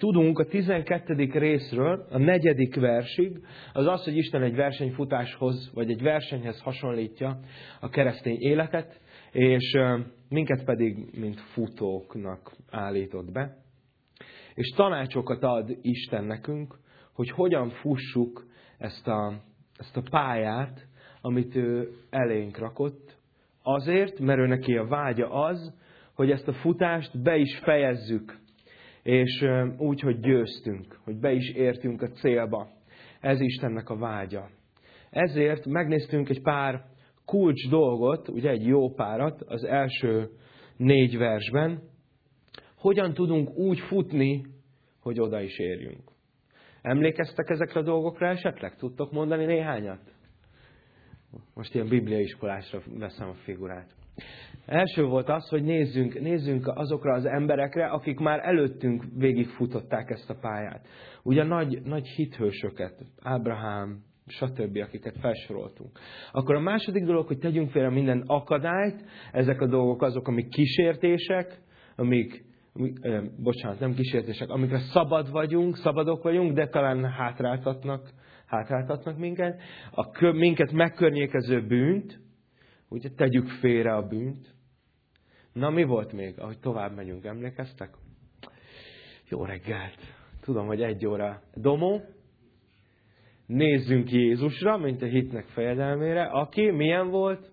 tudunk a 12. részről, a negyedik versig, az az, hogy Isten egy versenyfutáshoz, vagy egy versenyhez hasonlítja a keresztény életet, és minket pedig, mint futóknak állított be. És tanácsokat ad Isten nekünk, hogy hogyan fussuk ezt a, ezt a pályát, amit ő elénk rakott, azért, mert ő neki a vágya az, hogy ezt a futást be is fejezzük, és úgy, hogy győztünk, hogy be is értünk a célba. Ez Istennek a vágya. Ezért megnéztünk egy pár kulcs dolgot, ugye egy jó párat az első négy versben, hogyan tudunk úgy futni, hogy oda is érjünk. Emlékeztek ezekre a dolgokra esetleg? Tudtok mondani néhányat? Most ilyen bibliaiskolásra veszem a figurát. Első volt az, hogy nézzünk, nézzünk azokra az emberekre, akik már előttünk végigfutották ezt a pályát. Ugye nagy, nagy hithősöket, Ábrahám, stb., akiket felsoroltunk. Akkor a második dolog, hogy tegyünk félre minden akadályt, ezek a dolgok azok, amik kísértések, amik, bocsánat, nem kísértések, amikre szabad vagyunk, szabadok vagyunk, de talán hátráltatnak, hátráltatnak minket. A minket megkörnyékező bűnt, ugye tegyük félre a bűnt. Na, mi volt még, ahogy tovább megyünk, emlékeztek? Jó reggelt! Tudom, hogy egy óra domó, nézzünk Jézusra, mint a hitnek fejedelmére, aki milyen volt?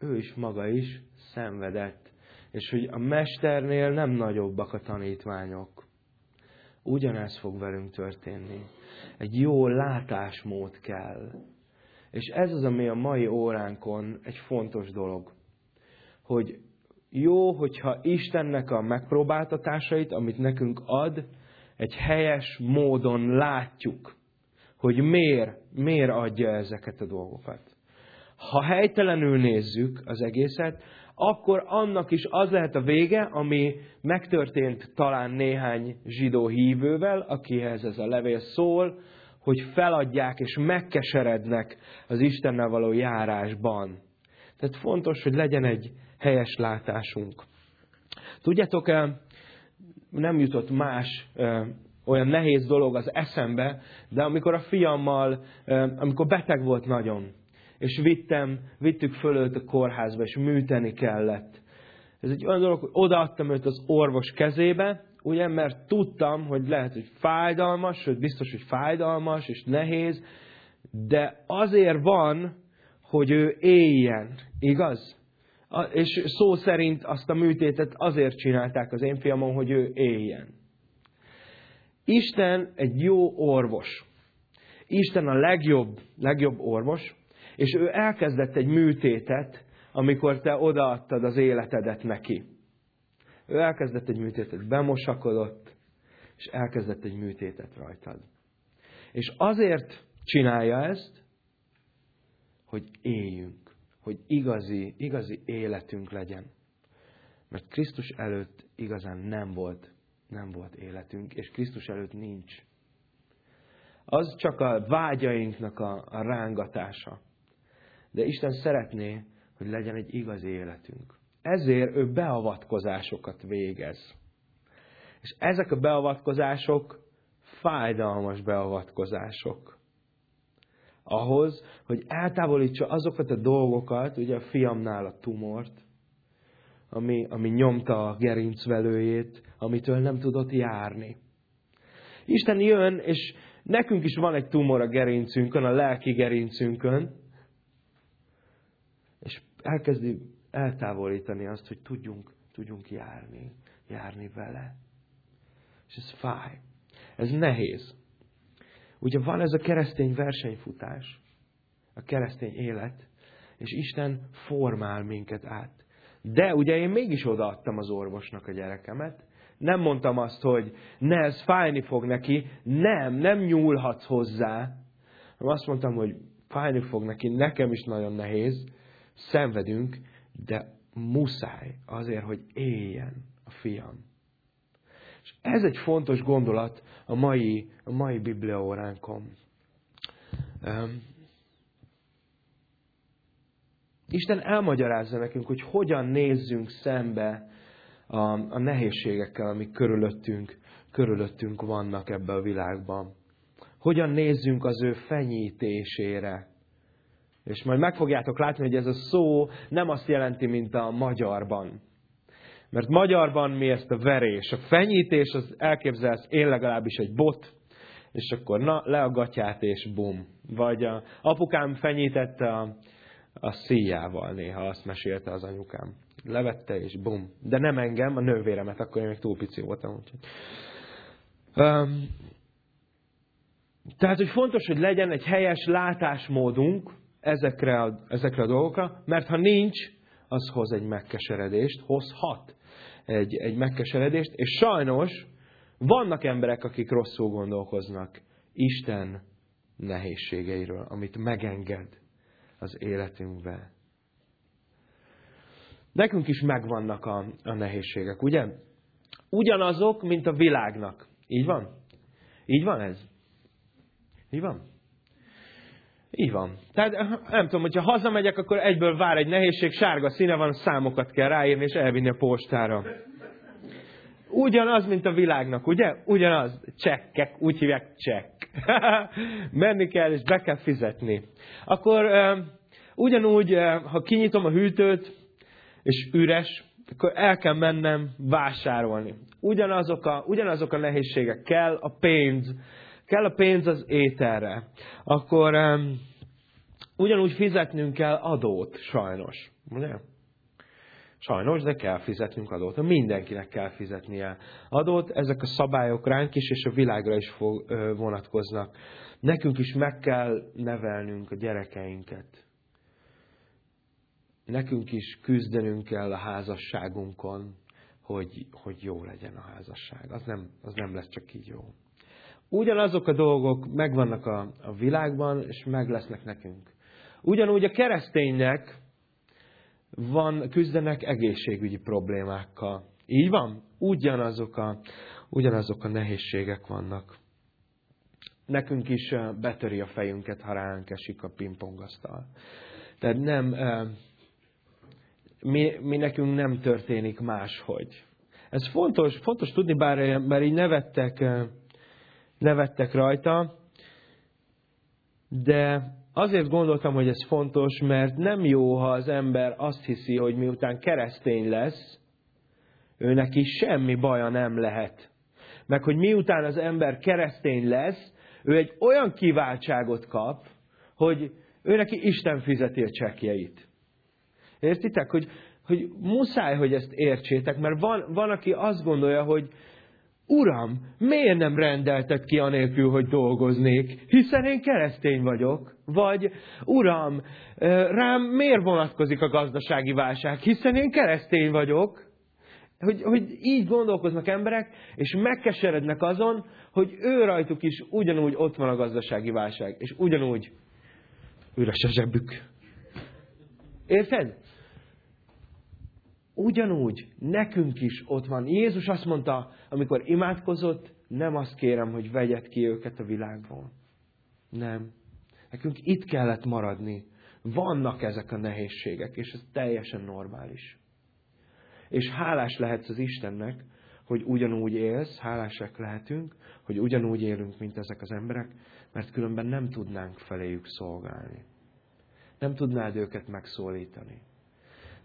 Ő is maga is szenvedett. És hogy a mesternél nem nagyobbak a tanítványok. Ugyanez fog velünk történni. Egy jó látásmód kell. És ez az, ami a mai óránkon egy fontos dolog. Hogy jó, hogyha Istennek a megpróbáltatásait, amit nekünk ad, egy helyes módon látjuk hogy miért, miért adja ezeket a dolgokat. Ha helytelenül nézzük az egészet, akkor annak is az lehet a vége, ami megtörtént talán néhány zsidó hívővel, akihez ez a levél szól, hogy feladják és megkeserednek az Istennel való járásban. Tehát fontos, hogy legyen egy helyes látásunk. Tudjátok, nem jutott más olyan nehéz dolog az eszembe, de amikor a fiammal, amikor beteg volt nagyon, és vittem, vittük föl őt a kórházba, és műteni kellett. Ez egy olyan dolog, hogy odaadtam őt az orvos kezébe, ugye, mert tudtam, hogy lehet, hogy fájdalmas, sőt biztos, hogy fájdalmas és nehéz, de azért van, hogy ő éljen, igaz? És szó szerint azt a műtétet azért csinálták az én fiamon, hogy ő éljen. Isten egy jó orvos. Isten a legjobb, legjobb orvos, és ő elkezdett egy műtétet, amikor te odaadtad az életedet neki. Ő elkezdett egy műtétet, bemosakodott, és elkezdett egy műtétet rajtad. És azért csinálja ezt, hogy éljünk, hogy igazi, igazi életünk legyen. Mert Krisztus előtt igazán nem volt nem volt életünk, és Krisztus előtt nincs. Az csak a vágyainknak a, a rángatása. De Isten szeretné, hogy legyen egy igazi életünk. Ezért ő beavatkozásokat végez. És ezek a beavatkozások fájdalmas beavatkozások. Ahhoz, hogy eltávolítsa azokat a dolgokat, ugye a fiamnál a tumort, ami, ami nyomta a gerincvelőjét, amitől nem tudott járni. Isten jön, és nekünk is van egy tumor a gerincünkön, a lelki gerincünkön, és elkezdi eltávolítani azt, hogy tudjunk, tudjunk járni, járni vele. És ez fáj. Ez nehéz. Ugye van ez a keresztény versenyfutás, a keresztény élet, és Isten formál minket át. De ugye én mégis odaadtam az orvosnak a gyerekemet. Nem mondtam azt, hogy ne, ez fájni fog neki. Nem, nem nyúlhatsz hozzá. Azt mondtam, hogy fájni fog neki, nekem is nagyon nehéz, szenvedünk, de muszáj azért, hogy éljen a fiam. És ez egy fontos gondolat a mai, a mai bibliaóránkon. Isten elmagyarázza nekünk, hogy hogyan nézzünk szembe a, a nehézségekkel, amik körülöttünk körülöttünk vannak ebbe a világban. Hogyan nézzünk az ő fenyítésére. És majd meg fogjátok látni, hogy ez a szó nem azt jelenti, mint a magyarban. Mert magyarban mi ezt a verés, a fenyítés, az elképzelsz, én legalábbis egy bot, és akkor na, le a gatyát, és bum. Vagy a apukám fenyítette a, a szíjával néha, azt mesélte az anyukám. Levette, és bum. De nem engem, a nővéremet, akkor én még túl pici voltam. Úgyhogy. Um, tehát, hogy fontos, hogy legyen egy helyes látásmódunk ezekre a, ezekre a dolgokra, mert ha nincs, az hoz egy megkeseredést, hozhat egy, egy megkeseredést, és sajnos vannak emberek, akik rosszul gondolkoznak Isten nehézségeiről, amit megenged az életünkbe. Nekünk is megvannak a, a nehézségek, ugye? Ugyanazok, mint a világnak. Így van? Így van ez? Így van? Így van. Tehát nem tudom, hogyha hazamegyek, akkor egyből vár egy nehézség, sárga színe van, számokat kell ráírni, és elvinni a postára. Ugyanaz, mint a világnak, ugye? Ugyanaz. Csekkek, úgy hívják csekk. Menni kell, és be kell fizetni. Akkor ugyanúgy, ha kinyitom a hűtőt, és üres, akkor el kell mennem vásárolni. Ugyanazok a, ugyanazok a nehézségek. Kell a pénz. Kell a pénz az ételre. Akkor um, ugyanúgy fizetnünk kell adót, sajnos. Ugye? Sajnos, de kell fizetnünk adót. Mindenkinek kell fizetnie adót. Ezek a szabályok ránk is, és a világra is fog, ö, vonatkoznak. Nekünk is meg kell nevelnünk a gyerekeinket. Nekünk is küzdenünk kell a házasságunkon, hogy, hogy jó legyen a házasság. Az nem, az nem lesz csak így jó. Ugyanazok a dolgok megvannak a, a világban, és meg lesznek nekünk. Ugyanúgy a kereszténynek van, küzdenek egészségügyi problémákkal. Így van? Ugyanazok a, ugyanazok a nehézségek vannak. Nekünk is betöri a fejünket, ha ránk esik a pingpongasztal. Tehát nem, mi, mi nekünk nem történik máshogy. Ez fontos, fontos tudni, bár, bár így nevettek, nevettek rajta, de azért gondoltam, hogy ez fontos, mert nem jó, ha az ember azt hiszi, hogy miután keresztény lesz, ő neki semmi baja nem lehet. Meg hogy miután az ember keresztény lesz, ő egy olyan kiváltságot kap, hogy ő neki Isten fizeti a csekjeit. Értitek, hogy, hogy muszáj, hogy ezt értsétek, mert van, van, aki azt gondolja, hogy Uram, miért nem rendelted ki anélkül, hogy dolgoznék, hiszen én keresztény vagyok? Vagy, Uram, rám miért vonatkozik a gazdasági válság, hiszen én keresztény vagyok? Hogy, hogy így gondolkoznak emberek, és megkeserednek azon, hogy ő rajtuk is ugyanúgy ott van a gazdasági válság, és ugyanúgy üres a zsebük. Érted? Ugyanúgy nekünk is ott van. Jézus azt mondta, amikor imádkozott, nem azt kérem, hogy vegyed ki őket a világból. Nem. Nekünk itt kellett maradni. Vannak ezek a nehézségek, és ez teljesen normális. És hálás lehetsz az Istennek, hogy ugyanúgy élsz, hálásak lehetünk, hogy ugyanúgy élünk, mint ezek az emberek, mert különben nem tudnánk feléjük szolgálni. Nem tudnád őket megszólítani.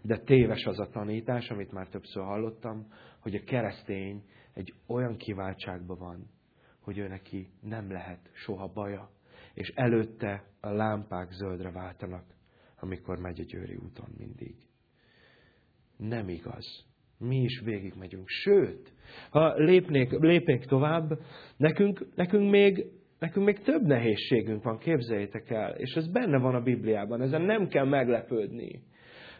De téves az a tanítás, amit már többször hallottam, hogy a keresztény egy olyan kiváltságban van, hogy ő neki nem lehet soha baja, és előtte a lámpák zöldre váltanak, amikor megy a Győri úton mindig. Nem igaz. Mi is végigmegyünk. Sőt, ha lépnék, lépnék tovább, nekünk, nekünk, még, nekünk még több nehézségünk van, képzeljétek el. És ez benne van a Bibliában, ezen nem kell meglepődni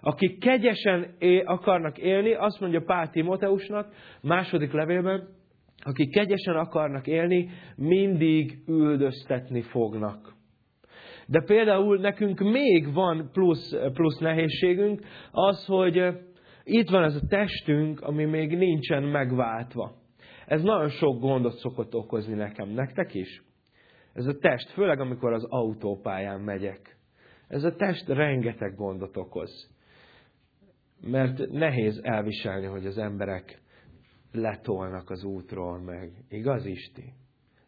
akik kegyesen é- akarnak élni, azt mondja Pál Timoteusnak, második levélben, akik kegyesen akarnak élni, mindig üldöztetni fognak. De például nekünk még van plusz, plusz nehézségünk, az, hogy itt van ez a testünk, ami még nincsen megváltva. Ez nagyon sok gondot szokott okozni nekem, nektek is. Ez a test, főleg amikor az autópályán megyek. Ez a test rengeteg gondot okoz mert nehéz elviselni, hogy az emberek letolnak az útról meg. Igaz, Isti?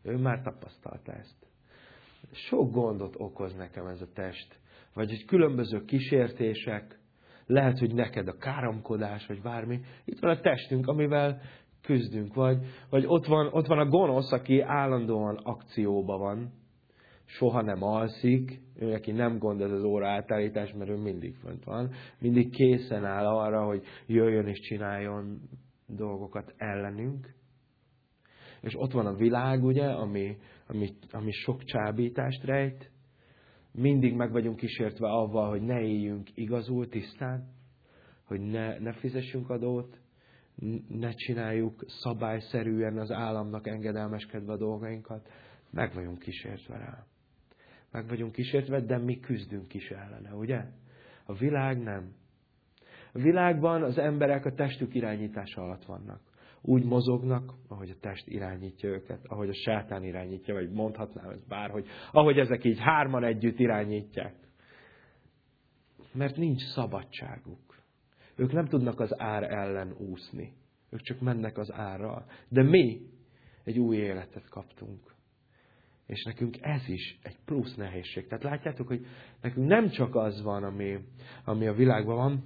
Ő már tapasztalta ezt. Sok gondot okoz nekem ez a test. Vagy egy különböző kísértések, lehet, hogy neked a káromkodás, vagy bármi. Itt van a testünk, amivel küzdünk. Vagy, vagy ott, van, ott van a gonosz, aki állandóan akcióban van, soha nem alszik, ő neki nem gond ez az óra átállítás, mert ő mindig fönt van, mindig készen áll arra, hogy jöjjön és csináljon dolgokat ellenünk. És ott van a világ, ugye, ami, ami, ami sok csábítást rejt. Mindig meg vagyunk kísértve avval, hogy ne éljünk igazul, tisztán, hogy ne, ne fizessünk adót, ne csináljuk szabályszerűen az államnak engedelmeskedve a dolgainkat. Meg vagyunk kísértve rá. Meg vagyunk kísértve, de mi küzdünk is ellene, ugye? A világ nem. A világban az emberek a testük irányítása alatt vannak. Úgy mozognak, ahogy a test irányítja őket, ahogy a sátán irányítja, vagy mondhatnám ezt bárhogy, ahogy ezek így hárman együtt irányítják. Mert nincs szabadságuk. Ők nem tudnak az ár ellen úszni. Ők csak mennek az árral. De mi egy új életet kaptunk. És nekünk ez is egy plusz nehézség. Tehát látjátok, hogy nekünk nem csak az van, ami, ami a világban van,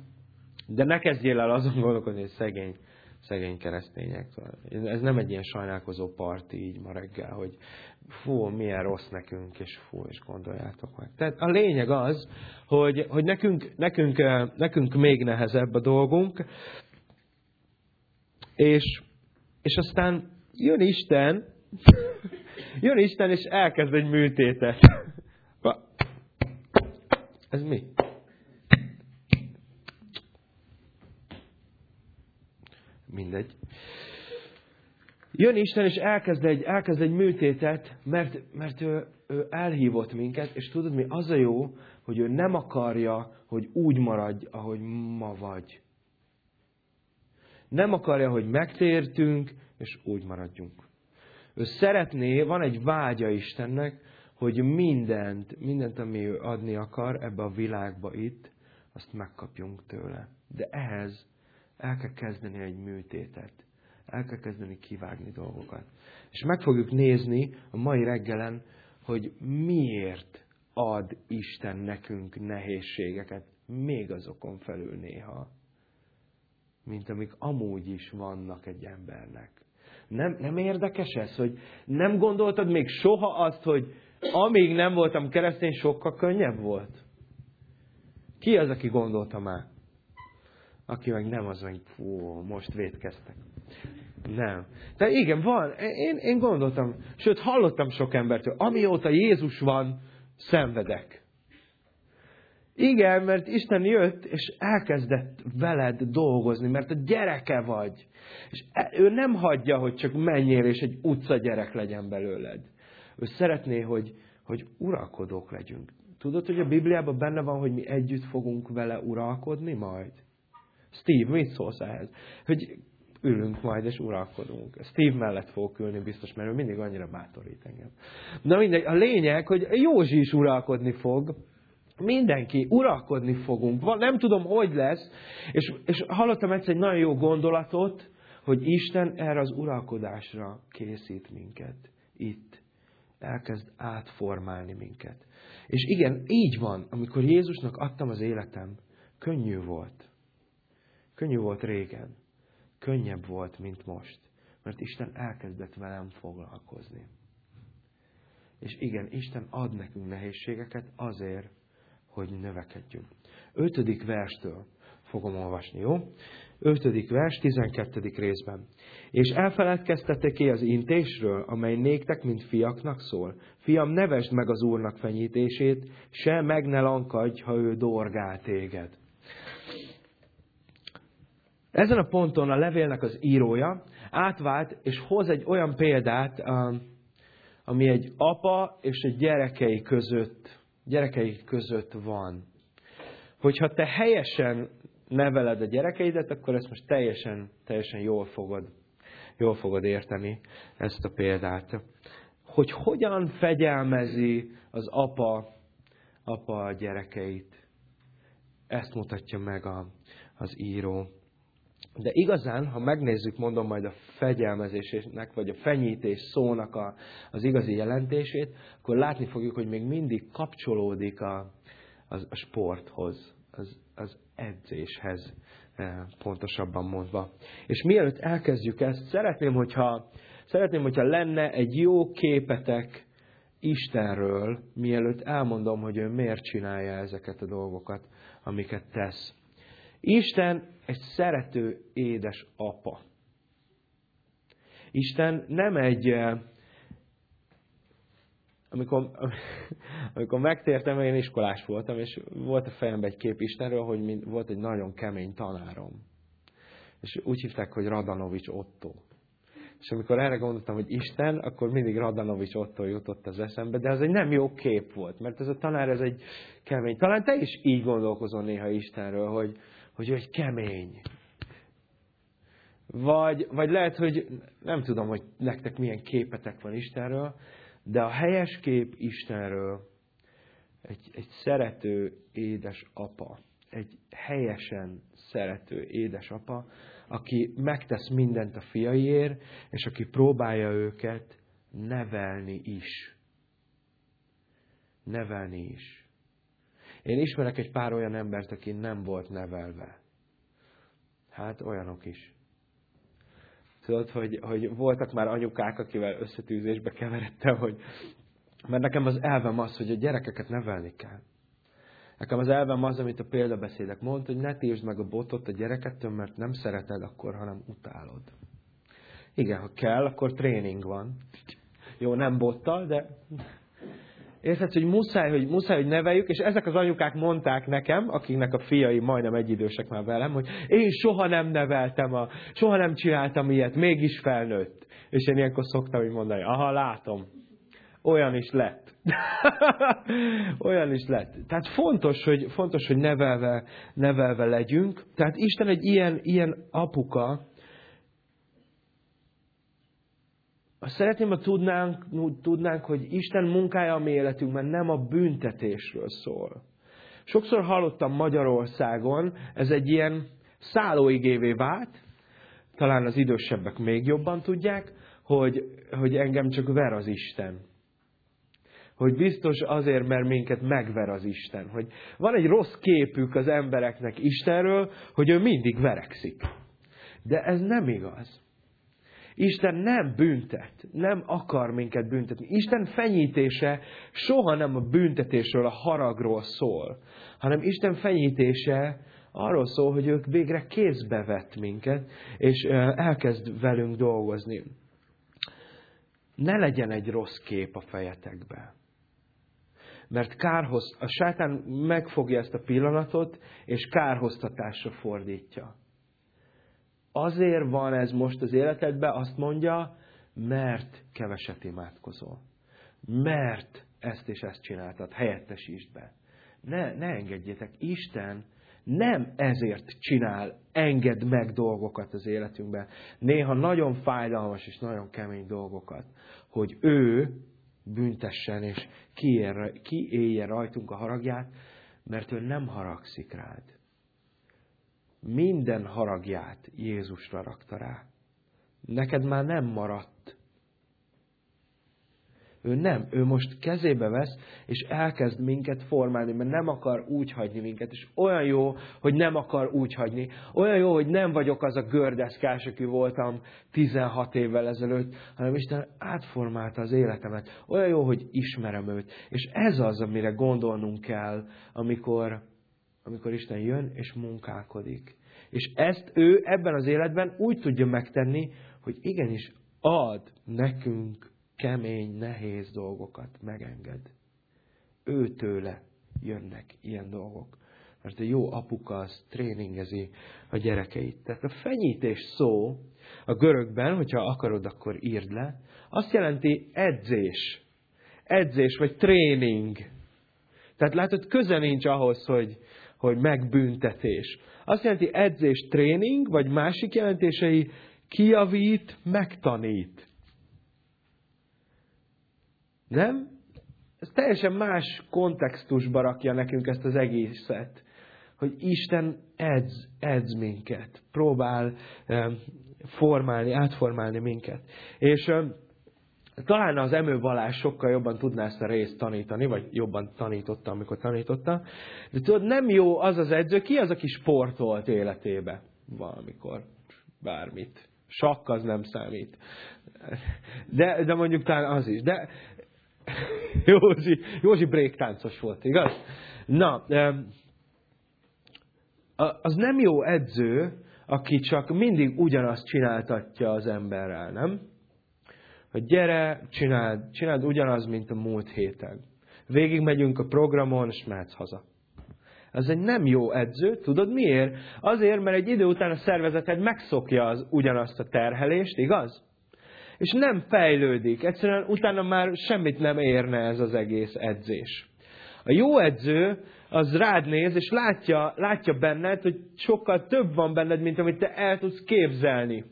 de ne kezdjél el azon gondolkodni, hogy szegény, szegény keresztények. Ez nem egy ilyen sajnálkozó parti így ma reggel, hogy fú, milyen rossz nekünk, és fú, és gondoljátok meg. Tehát a lényeg az, hogy, hogy nekünk, nekünk, nekünk még nehezebb a dolgunk, és, és aztán jön Isten, jön Isten, és elkezd egy műtétet. Ez mi? Mindegy. Jön Isten, és elkezd egy, elkezd egy műtétet, mert, mert ő, ő elhívott minket, és tudod mi? Az a jó, hogy ő nem akarja, hogy úgy maradj, ahogy ma vagy. Nem akarja, hogy megtértünk, és úgy maradjunk. Ő szeretné, van egy vágya Istennek, hogy mindent, mindent, ami ő adni akar ebbe a világba itt, azt megkapjunk tőle. De ehhez el kell kezdeni egy műtétet. El kell kezdeni kivágni dolgokat. És meg fogjuk nézni a mai reggelen, hogy miért ad Isten nekünk nehézségeket, még azokon felül néha, mint amik amúgy is vannak egy embernek. Nem, nem érdekes ez, hogy nem gondoltad még soha azt, hogy amíg nem voltam keresztény, sokkal könnyebb volt? Ki az, aki gondolta már? Aki meg nem, az meg, fú, most vétkeztek. Nem. De igen, van. Én, én gondoltam, sőt, hallottam sok embertől, amióta Jézus van, szenvedek. Igen, mert Isten jött, és elkezdett veled dolgozni, mert a gyereke vagy. És e, ő nem hagyja, hogy csak menjél, és egy utca gyerek legyen belőled. Ő szeretné, hogy, hogy uralkodók legyünk. Tudod, hogy a Bibliában benne van, hogy mi együtt fogunk vele uralkodni majd? Steve, mit szólsz ehhez? Hogy ülünk majd, és uralkodunk. Steve mellett fogok ülni biztos, mert ő mindig annyira bátorít engem. Na mindegy, a lényeg, hogy Józsi is uralkodni fog, mindenki, uralkodni fogunk. Nem tudom, hogy lesz. És, és hallottam egyszer egy nagyon jó gondolatot, hogy Isten erre az uralkodásra készít minket. Itt. Elkezd átformálni minket. És igen, így van, amikor Jézusnak adtam az életem, könnyű volt. Könnyű volt régen. Könnyebb volt, mint most. Mert Isten elkezdett velem foglalkozni. És igen, Isten ad nekünk nehézségeket azért, hogy növekedjünk. Ötödik verstől fogom olvasni, jó? Ötödik vers, tizenkettedik részben. És elfeledkeztetek ki az intésről, amely néktek, mint fiaknak szól? Fiam, nevesd meg az Úrnak fenyítését, se meg ne lankadj, ha ő dorgál téged. Ezen a ponton a levélnek az írója átvált, és hoz egy olyan példát, ami egy apa és egy gyerekei között gyerekei között van. Hogyha te helyesen neveled a gyerekeidet, akkor ezt most teljesen, teljesen jól fogod, jól fogod érteni ezt a példát. Hogy hogyan fegyelmezi az apa, apa a gyerekeit. Ezt mutatja meg a, az író. De igazán, ha megnézzük, mondom majd a fegyelmezésnek, vagy a fenyítés szónak a, az igazi jelentését, akkor látni fogjuk, hogy még mindig kapcsolódik a, az, a sporthoz, az, az edzéshez, eh, pontosabban mondva. És mielőtt elkezdjük ezt, szeretném, hogyha, szeretném, hogyha lenne egy jó képetek Istenről, mielőtt elmondom, hogy ő miért csinálja ezeket a dolgokat, amiket tesz. Isten egy szerető, édes apa. Isten nem egy, eh, amikor, amikor megtértem, én iskolás voltam, és volt a fejemben egy kép Istenről, hogy volt egy nagyon kemény tanárom. És úgy hívták, hogy Radanovics Otto. És amikor erre gondoltam, hogy Isten, akkor mindig Radanovics Otto jutott az eszembe, de ez egy nem jó kép volt, mert ez a tanár, ez egy kemény. Talán te is így gondolkozol néha Istenről, hogy, hogy ő egy kemény. Vagy, vagy lehet, hogy nem tudom, hogy nektek milyen képetek van Istenről, de a helyes kép Istenről egy, egy szerető édes apa, egy helyesen szerető édesapa, aki megtesz mindent a fiaiért, és aki próbálja őket nevelni is. Nevelni is. Én ismerek egy pár olyan embert, aki nem volt nevelve. Hát olyanok is. Tudod, hogy, hogy voltak már anyukák, akivel összetűzésbe keveredtem, hogy mert nekem az elvem az, hogy a gyerekeket nevelni kell. Nekem az elvem az, amit a példabeszédek mond, hogy ne tiltsd meg a botot a gyerekettől, mert nem szereted akkor, hanem utálod. Igen, ha kell, akkor tréning van. Jó, nem bottal, de Érted, hogy muszáj, hogy muszáj, hogy neveljük, és ezek az anyukák mondták nekem, akiknek a fiai majdnem egyidősek már velem, hogy én soha nem neveltem, a, soha nem csináltam ilyet, mégis felnőtt. És én ilyenkor szoktam így mondani, aha, látom, olyan is lett. olyan is lett. Tehát fontos, hogy, fontos, hogy nevelve, nevelve legyünk. Tehát Isten egy ilyen, ilyen apuka, Azt szeretném, ha tudnánk, tudnánk, hogy Isten munkája a mi életünkben nem a büntetésről szól. Sokszor hallottam Magyarországon, ez egy ilyen szállóigévé vált, talán az idősebbek még jobban tudják, hogy, hogy engem csak ver az Isten. Hogy biztos azért, mert minket megver az Isten. Hogy van egy rossz képük az embereknek Istenről, hogy ő mindig verekszik. De ez nem igaz. Isten nem büntet, nem akar minket büntetni. Isten fenyítése soha nem a büntetésről, a haragról szól, hanem Isten fenyítése arról szól, hogy ők végre kézbe vett minket, és elkezd velünk dolgozni. Ne legyen egy rossz kép a fejetekbe. Mert kárhoz, a sátán megfogja ezt a pillanatot, és kárhoztatásra fordítja. Azért van ez most az életedben, azt mondja, mert keveset imádkozol. Mert ezt és ezt csináltad, helyettesítsd be. Ne, ne engedjétek, Isten nem ezért csinál, enged meg dolgokat az életünkben. Néha nagyon fájdalmas és nagyon kemény dolgokat, hogy ő büntessen és kiélje rajtunk a haragját, mert ő nem haragszik rád minden haragját Jézusra rakta rá. Neked már nem maradt. Ő nem, ő most kezébe vesz, és elkezd minket formálni, mert nem akar úgy hagyni minket. És olyan jó, hogy nem akar úgy hagyni. Olyan jó, hogy nem vagyok az a gördeszkás, aki voltam 16 évvel ezelőtt, hanem Isten átformálta az életemet. Olyan jó, hogy ismerem őt. És ez az, amire gondolnunk kell, amikor amikor Isten jön és munkálkodik. És ezt ő ebben az életben úgy tudja megtenni, hogy igenis ad nekünk kemény, nehéz dolgokat, megenged. Ő tőle jönnek ilyen dolgok. Mert a jó apuka az tréningezi a gyerekeit. Tehát a fenyítés szó a görögben, hogyha akarod, akkor írd le, azt jelenti edzés. Edzés, vagy tréning. Tehát látod, köze nincs ahhoz, hogy, hogy megbüntetés. Azt jelenti edzés, tréning, vagy másik jelentései kijavít, megtanít. Nem? Ez teljesen más kontextusba rakja nekünk ezt az egészet. hogy Isten edz, edz minket, próbál formálni, átformálni minket. És talán az Emő sokkal jobban tudná ezt a részt tanítani, vagy jobban tanította, amikor tanította. De tudod, nem jó az az edző, ki az, aki sportolt életébe valamikor, bármit. Sakk az nem számít. De, de mondjuk talán az is. De Józsi, Józsi bréktáncos volt, igaz? Na, az nem jó edző, aki csak mindig ugyanazt csináltatja az emberrel, nem? Hogy gyere, csináld, csináld ugyanaz, mint a múlt héten. Végig megyünk a programon, és mehetsz haza. Ez egy nem jó edző, tudod miért? Azért, mert egy idő után a szervezeted megszokja az ugyanazt a terhelést, igaz? És nem fejlődik. Egyszerűen utána már semmit nem érne ez az egész edzés. A jó edző az rád néz, és látja, látja benned, hogy sokkal több van benned, mint amit te el tudsz képzelni.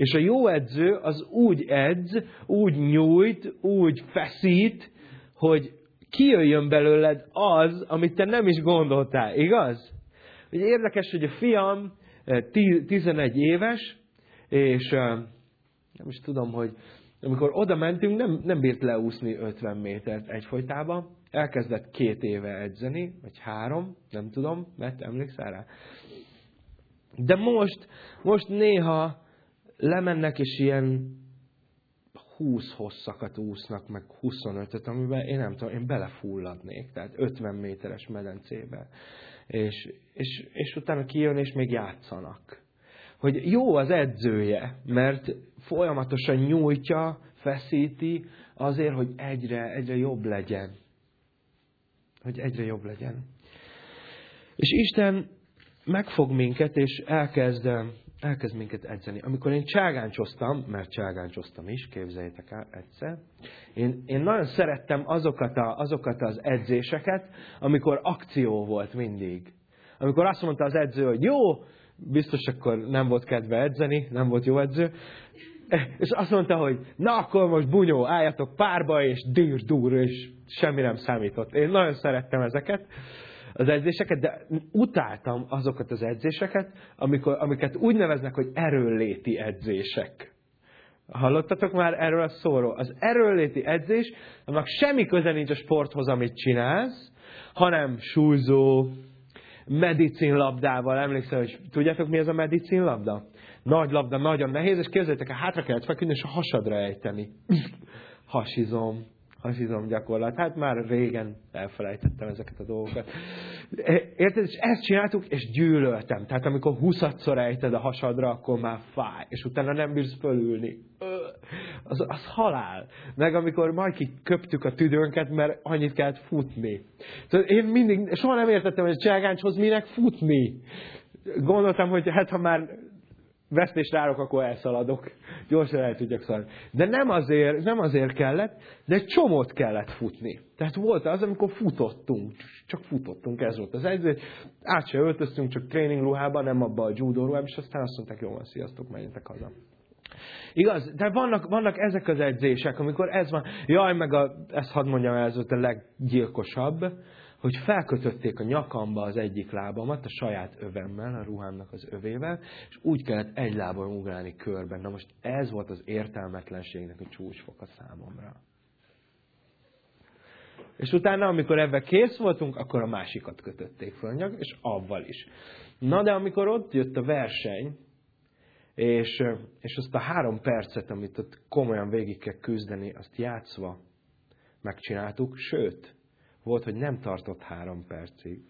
És a jó edző az úgy edz, úgy nyújt, úgy feszít, hogy kijöjjön belőled az, amit te nem is gondoltál, igaz? Ugye érdekes, hogy a fiam 11 eh, éves, és eh, nem is tudom, hogy amikor oda mentünk, nem, nem bírt leúszni 50 métert egyfolytában, elkezdett két éve edzeni, vagy három, nem tudom, mert emlékszel rá? De most, most néha lemennek, és ilyen 20 hosszakat úsznak, meg 25-öt, amiben én nem tudom, én belefulladnék, tehát 50 méteres medencébe. És, és, és utána kijön, és még játszanak. Hogy jó az edzője, mert folyamatosan nyújtja, feszíti, azért, hogy egyre, egyre jobb legyen. Hogy egyre jobb legyen. És Isten megfog minket, és elkezd elkezd minket edzeni. Amikor én cságáncsoztam, mert cságáncsoztam is, képzeljétek el egyszer, én, én nagyon szerettem azokat, a, azokat az edzéseket, amikor akció volt mindig. Amikor azt mondta az edző, hogy jó, biztos akkor nem volt kedve edzeni, nem volt jó edző, és azt mondta, hogy na akkor most bunyó, álljatok párba, és dűr, dúr, és semmi nem számított. Én nagyon szerettem ezeket az edzéseket, de utáltam azokat az edzéseket, amikor, amiket úgy neveznek, hogy erőléti edzések. Hallottatok már erről a szóról? Az erőléti edzés, annak semmi köze nincs a sporthoz, amit csinálsz, hanem súlyzó, medicinlabdával. Emlékszel, hogy tudjátok, mi ez a medicinlabda? Nagy labda, nagyon nehéz, és képzeljétek, hátra kellett feküdni, és a hasadra ejteni. Hasizom hasizom gyakorlat. Hát már régen elfelejtettem ezeket a dolgokat. Érted? És ezt csináltuk, és gyűlöltem. Tehát amikor huszadszor ejted a hasadra, akkor már fáj, és utána nem bírsz fölülni. Az, az halál. Meg amikor majd kiköptük a tüdőnket, mert annyit kellett futni. Tehát én mindig, soha nem értettem, hogy a cságáncshoz minek futni. Gondoltam, hogy hát ha már vesztést rárok, akkor elszaladok. Gyorsan el tudjak szaladni. De nem azért, nem azért kellett, de egy csomót kellett futni. Tehát volt az, amikor futottunk. Csak futottunk, ez volt az edző. Át se öltöztünk, csak tréning ruhában, nem abba a judo ruhában, és aztán azt mondták, jó van, sziasztok, menjetek haza. Igaz, de vannak, vannak ezek az edzések, amikor ez van. Jaj, meg a, ezt hadd mondjam, ez volt a leggyilkosabb, hogy felkötötték a nyakamba az egyik lábamat, a saját övemmel, a ruhámnak az övével, és úgy kellett egy lábon ugrálni körben. Na most ez volt az értelmetlenségnek a csúcsfoka számomra. És utána, amikor ebben kész voltunk, akkor a másikat kötötték föl, és avval is. Na de amikor ott jött a verseny, és, és azt a három percet, amit ott komolyan végig kell küzdeni, azt játszva megcsináltuk, sőt, volt, hogy nem tartott három percig.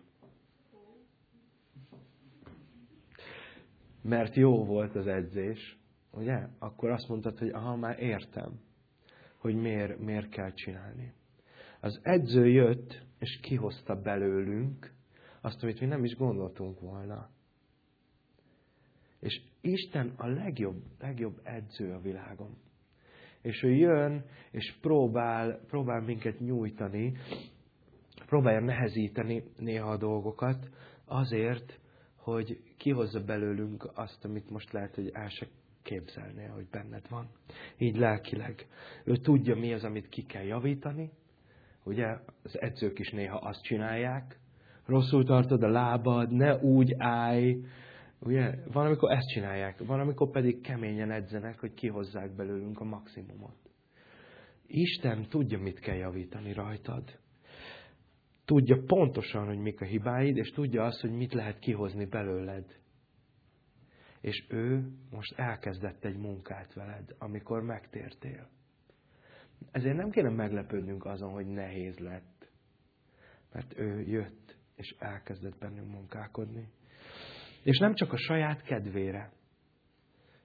Mert jó volt az edzés, ugye? Akkor azt mondtad, hogy aha, már értem, hogy miért, miért kell csinálni. Az edző jött, és kihozta belőlünk azt, amit mi nem is gondoltunk volna. És Isten a legjobb, legjobb edző a világon. És ő jön, és próbál, próbál minket nyújtani, próbálja nehezíteni néha a dolgokat azért, hogy kihozza belőlünk azt, amit most lehet, hogy el se képzelné, hogy benned van. Így lelkileg. Ő tudja, mi az, amit ki kell javítani. Ugye az edzők is néha azt csinálják, rosszul tartod a lábad, ne úgy állj. Ugye? Van, amikor ezt csinálják, van, amikor pedig keményen edzenek, hogy kihozzák belőlünk a maximumot. Isten tudja, mit kell javítani rajtad. Tudja pontosan, hogy mik a hibáid, és tudja azt, hogy mit lehet kihozni belőled. És ő most elkezdett egy munkát veled, amikor megtértél. Ezért nem kéne meglepődnünk azon, hogy nehéz lett. Mert ő jött, és elkezdett bennünk munkálkodni. És nem csak a saját kedvére,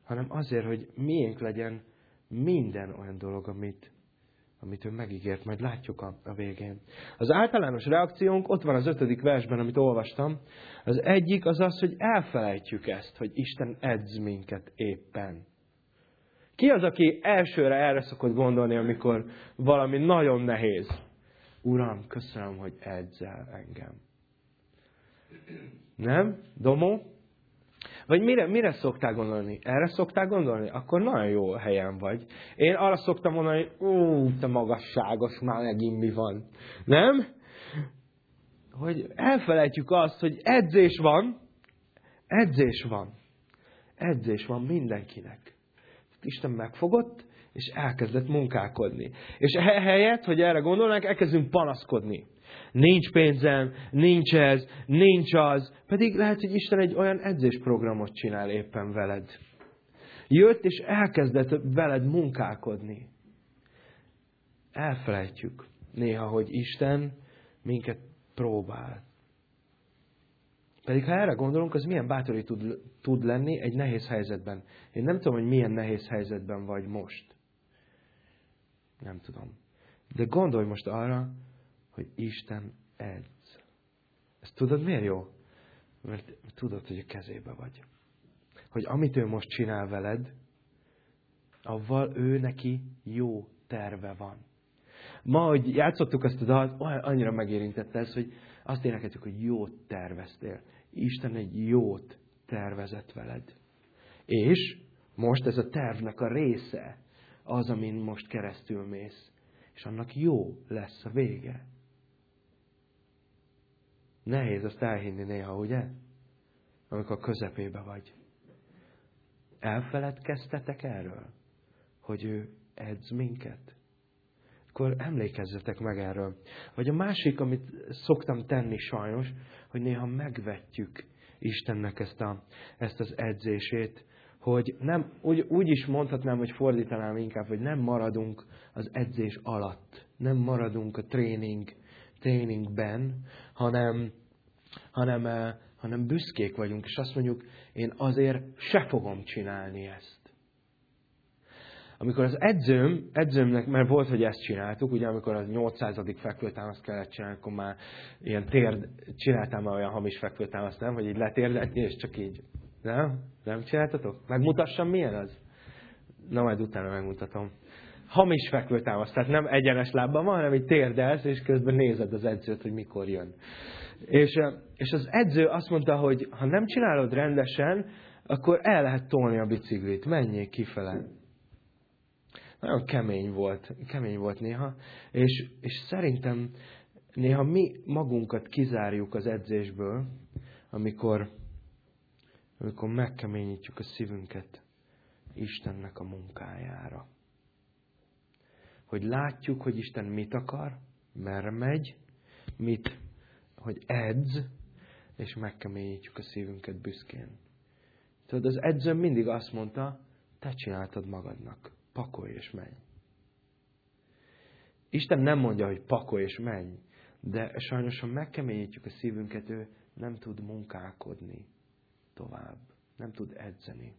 hanem azért, hogy miénk legyen minden olyan dolog, amit, amit ő megígért, majd látjuk a, a végén. Az általános reakciónk ott van az ötödik versben, amit olvastam. Az egyik az az, hogy elfelejtjük ezt, hogy Isten edz minket éppen. Ki az, aki elsőre erre szokott gondolni, amikor valami nagyon nehéz? Uram, köszönöm, hogy edzel engem. Nem? Domó? Vagy mire, mire szoktál gondolni? Erre szoktál gondolni? Akkor nagyon jó helyen vagy. Én arra szoktam mondani, hogy ú, te magasságos, már megint mi van. Nem? Hogy elfelejtjük azt, hogy edzés van, edzés van. Edzés van mindenkinek. Isten megfogott, és elkezdett munkálkodni. És e helyett, hogy erre gondolnánk, elkezdünk panaszkodni. Nincs pénzem, nincs ez, nincs az. Pedig lehet, hogy Isten egy olyan edzésprogramot csinál éppen veled. Jött és elkezdett veled munkálkodni. Elfelejtjük néha, hogy Isten minket próbál. Pedig ha erre gondolunk, az milyen bátori tud, tud lenni egy nehéz helyzetben. Én nem tudom, hogy milyen nehéz helyzetben vagy most. Nem tudom. De gondolj most arra, hogy Isten edz. Ezt tudod miért jó? Mert tudod, hogy a kezébe vagy. Hogy amit ő most csinál veled, avval ő neki jó terve van. Ma, hogy játszottuk azt a dalt, annyira megérintette ez, hogy azt énekeltük, hogy jót terveztél. Isten egy jót tervezett veled. És most ez a tervnek a része az, amin most keresztül mész. És annak jó lesz a vége. Nehéz azt elhinni néha, ugye? Amikor közepébe vagy. Elfeledkeztetek erről, hogy ő edz minket? Akkor emlékezzetek meg erről. Vagy a másik, amit szoktam tenni sajnos, hogy néha megvetjük Istennek ezt, a, ezt az edzését, hogy nem, úgy, úgy is mondhatnám, hogy fordítanám inkább, hogy nem maradunk az edzés alatt, nem maradunk a tréning, tréningben, hanem, hanem, eh, hanem büszkék vagyunk, és azt mondjuk, én azért se fogom csinálni ezt. Amikor az edzőm, edzőmnek, mert volt, hogy ezt csináltuk, ugye amikor az 800. fekvőtámaszt kellett csinálni, akkor már ilyen térd, csináltam már olyan hamis fekvőtámaszt, nem? Hogy így letérdetni, és csak így. Nem? Nem csináltatok? Megmutassam, milyen az? Na, majd utána megmutatom. Hamis fekvőtámaszt, tehát nem egyenes lábban van, hanem így térdelsz, és közben nézed az edzőt, hogy mikor jön. És, és az edző azt mondta, hogy ha nem csinálod rendesen, akkor el lehet tolni a biciklit, menjék kifele nagyon kemény volt, kemény volt néha, és, és szerintem néha mi magunkat kizárjuk az edzésből, amikor, amikor megkeményítjük a szívünket Istennek a munkájára. Hogy látjuk, hogy Isten mit akar, merre megy, mit, hogy edz, és megkeményítjük a szívünket büszkén. Tudod, az edzőm mindig azt mondta, te csináltad magadnak pakolj és menj. Isten nem mondja, hogy pakolj és menj, de sajnos, ha megkeményítjük a szívünket, ő nem tud munkálkodni tovább. Nem tud edzeni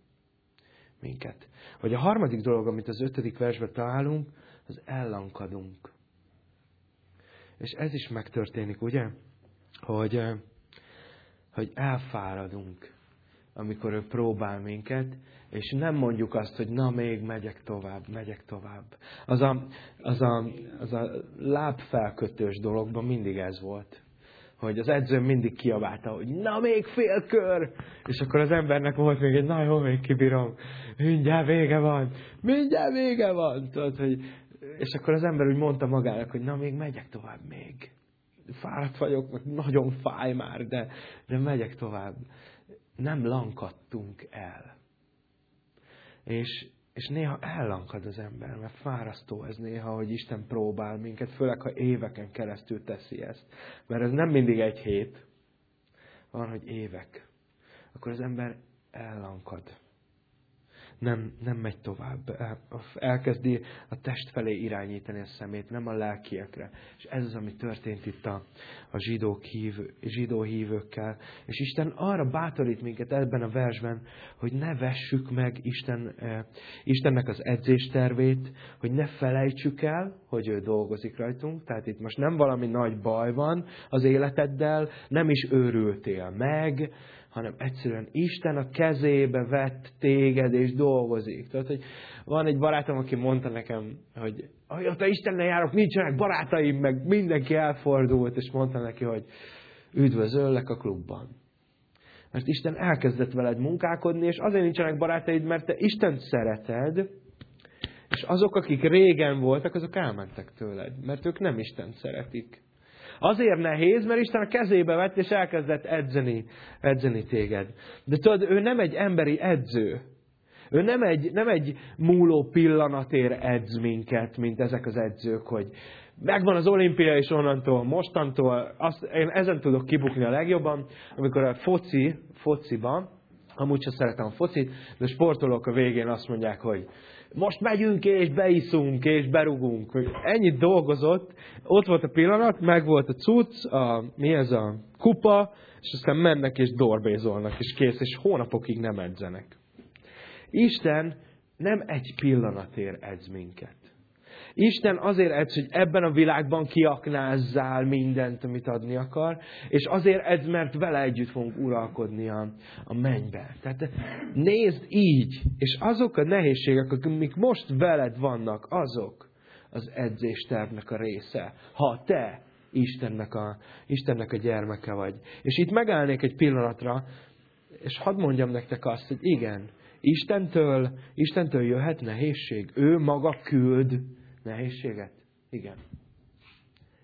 minket. Vagy a harmadik dolog, amit az ötödik versben találunk, az ellankadunk. És ez is megtörténik, ugye? Hogy, hogy elfáradunk, amikor ő próbál minket, és nem mondjuk azt, hogy na még megyek tovább, megyek tovább. Az a, az a, az a lábfelkötős dologban mindig ez volt. Hogy az edző mindig kiabálta, hogy na még fél kör, és akkor az embernek volt még egy, na jó, még kibírom, mindjárt vége van, mindjárt vége van. Tudod, hogy, és akkor az ember úgy mondta magának, hogy na még megyek tovább még. fáradt vagyok, meg nagyon fáj már, de, de megyek tovább. Nem lankadtunk el. És, és néha ellankad az ember, mert fárasztó ez néha, hogy Isten próbál minket, főleg ha éveken keresztül teszi ezt. Mert ez nem mindig egy hét, van, hogy évek. Akkor az ember ellankad nem, nem megy tovább. Elkezdi a test felé irányítani a szemét, nem a lelkiekre. És ez az, ami történt itt a, a zsidók hív, zsidó hívőkkel. És Isten arra bátorít minket ebben a versben, hogy ne vessük meg Isten, eh, Istennek az edzéstervét, hogy ne felejtsük el, hogy ő dolgozik rajtunk. Tehát itt most nem valami nagy baj van az életeddel, nem is őrültél meg, hanem egyszerűen Isten a kezébe vett téged és dolgozik. Tehát, hogy van egy barátom, aki mondta nekem, hogy ha Istennel járok, nincsenek barátaim, meg mindenki elfordult, és mondta neki, hogy üdvözöllek a klubban. Mert Isten elkezdett veled munkálkodni, és azért nincsenek barátaid, mert te Isten szereted, és azok, akik régen voltak, azok elmentek tőled, mert ők nem Isten szeretik. Azért nehéz, mert Isten a kezébe vett, és elkezdett edzeni, edzeni téged. De tudod, ő nem egy emberi edző. Ő nem egy, nem egy múló pillanatért edz minket, mint ezek az edzők, hogy megvan az olimpia, és onnantól, mostantól, azt, én ezen tudok kibukni a legjobban, amikor a foci, fociban, amúgy sem szeretem a focit, de sportolók a végén azt mondják, hogy most megyünk és beiszunk és berugunk. Ennyit dolgozott, ott volt a pillanat, meg volt a cucc, a, mi ez a kupa, és aztán mennek és dorbézolnak, és kész, és hónapokig nem edzenek. Isten nem egy pillanatért edz minket. Isten azért edz, hogy ebben a világban kiaknázzál mindent, amit adni akar, és azért edz, mert vele együtt fogunk uralkodni a, a mennybe. Tehát nézd így, és azok a nehézségek, amik most veled vannak, azok az edzéstervnek a része. Ha te Istennek a, Istennek a gyermeke vagy. És itt megállnék egy pillanatra, és hadd mondjam nektek azt, hogy igen, Istentől, Istentől jöhet nehézség. Ő maga küld Nehézséget? Igen.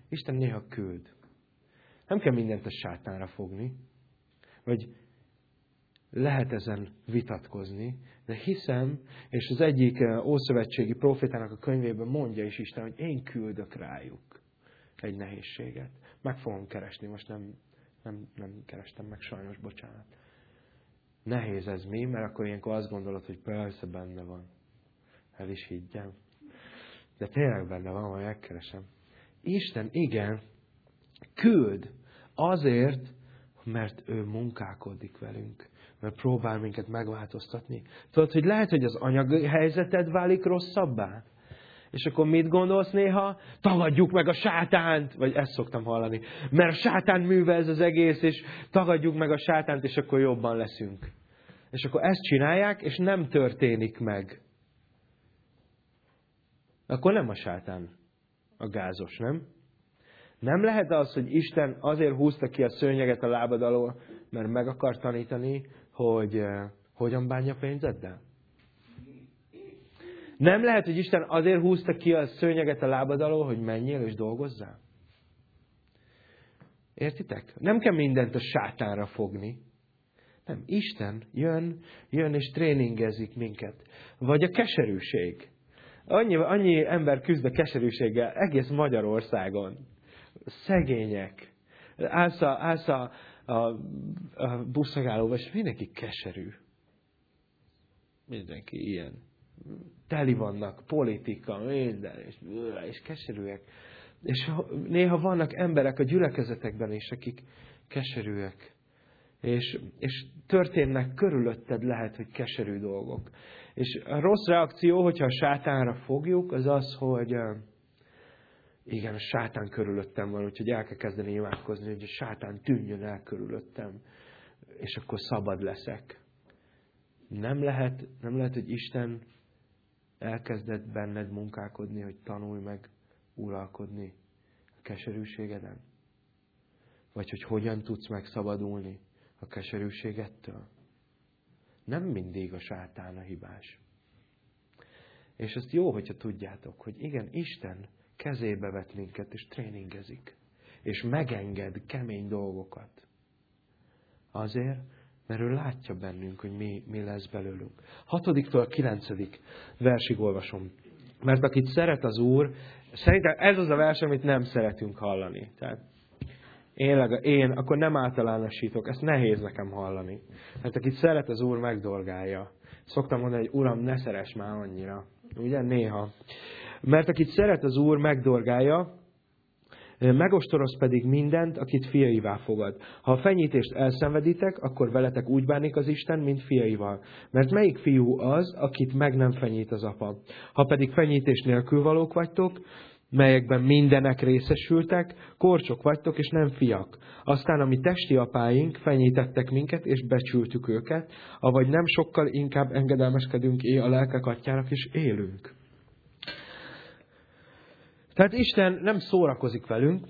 Isten néha küld. Nem kell mindent a sátánra fogni, vagy lehet ezen vitatkozni, de hiszem, és az egyik eh, ószövetségi profétának a könyvében mondja is Isten, hogy én küldök rájuk egy nehézséget. Meg fogom keresni, most nem, nem, nem kerestem meg, sajnos, bocsánat. Nehéz ez mi, mert akkor ilyenkor azt gondolod, hogy persze benne van. El is higgyem. De tényleg benne van, majd megkeresem. Isten, igen, küld azért, mert ő munkálkodik velünk, mert próbál minket megváltoztatni. Tudod, hogy lehet, hogy az anyagi helyzeted válik rosszabbá? És akkor mit gondolsz néha? Tagadjuk meg a sátánt, vagy ezt szoktam hallani. Mert a sátán műve az egész, és tagadjuk meg a sátánt, és akkor jobban leszünk. És akkor ezt csinálják, és nem történik meg akkor nem a sátán a gázos, nem? Nem lehet az, hogy Isten azért húzta ki a szőnyeget a lábad alól, mert meg akar tanítani, hogy uh, hogyan bánja pénzeddel? Nem lehet, hogy Isten azért húzta ki a szőnyeget a lábad alól, hogy menjél és dolgozzál? Értitek? Nem kell mindent a sátánra fogni. Nem, Isten jön, jön és tréningezik minket. Vagy a keserűség. Annyi, annyi ember küzd a keserűséggel egész Magyarországon. Szegények. Állsz a, állsz a, a, a buszmegállóba, és mindenki keserű. Mindenki ilyen. Teli vannak, politika, minden, és, és keserűek. És néha vannak emberek a gyülekezetekben is, akik keserűek. És, és történnek körülötted lehet, hogy keserű dolgok. És a rossz reakció, hogyha a sátánra fogjuk, az az, hogy igen, a sátán körülöttem van, úgyhogy el kell kezdeni imádkozni, hogy a sátán tűnjön el körülöttem, és akkor szabad leszek. Nem lehet, nem lehet, hogy Isten elkezdett benned munkálkodni, hogy tanulj meg uralkodni a keserűségeden? Vagy hogy hogyan tudsz megszabadulni a keserűségettől? Nem mindig a sátán a hibás. És ezt jó, hogyha tudjátok, hogy igen, Isten kezébe vet minket, és tréningezik. és megenged kemény dolgokat. Azért, mert ő látja bennünk, hogy mi, mi lesz belőlünk. Hatodiktól kilencedik versig olvasom. Mert akit szeret az Úr, szerintem ez az a vers, amit nem szeretünk hallani. Tehát én, én akkor nem általánosítok, ezt nehéz nekem hallani. Mert akit szeret az Úr, megdolgálja. Szoktam mondani, hogy Uram, ne szeres már annyira. Ugye? Néha. Mert akit szeret az Úr, megdolgálja, megostoroz pedig mindent, akit fiaivá fogad. Ha a fenyítést elszenveditek, akkor veletek úgy bánik az Isten, mint fiaival. Mert melyik fiú az, akit meg nem fenyít az apa? Ha pedig fenyítés nélkül valók vagytok, melyekben mindenek részesültek, korcsok vagytok, és nem fiak. Aztán a mi testi apáink fenyítettek minket, és becsültük őket, avagy nem sokkal inkább engedelmeskedünk é a lelkek atyának, és élünk. Tehát Isten nem szórakozik velünk,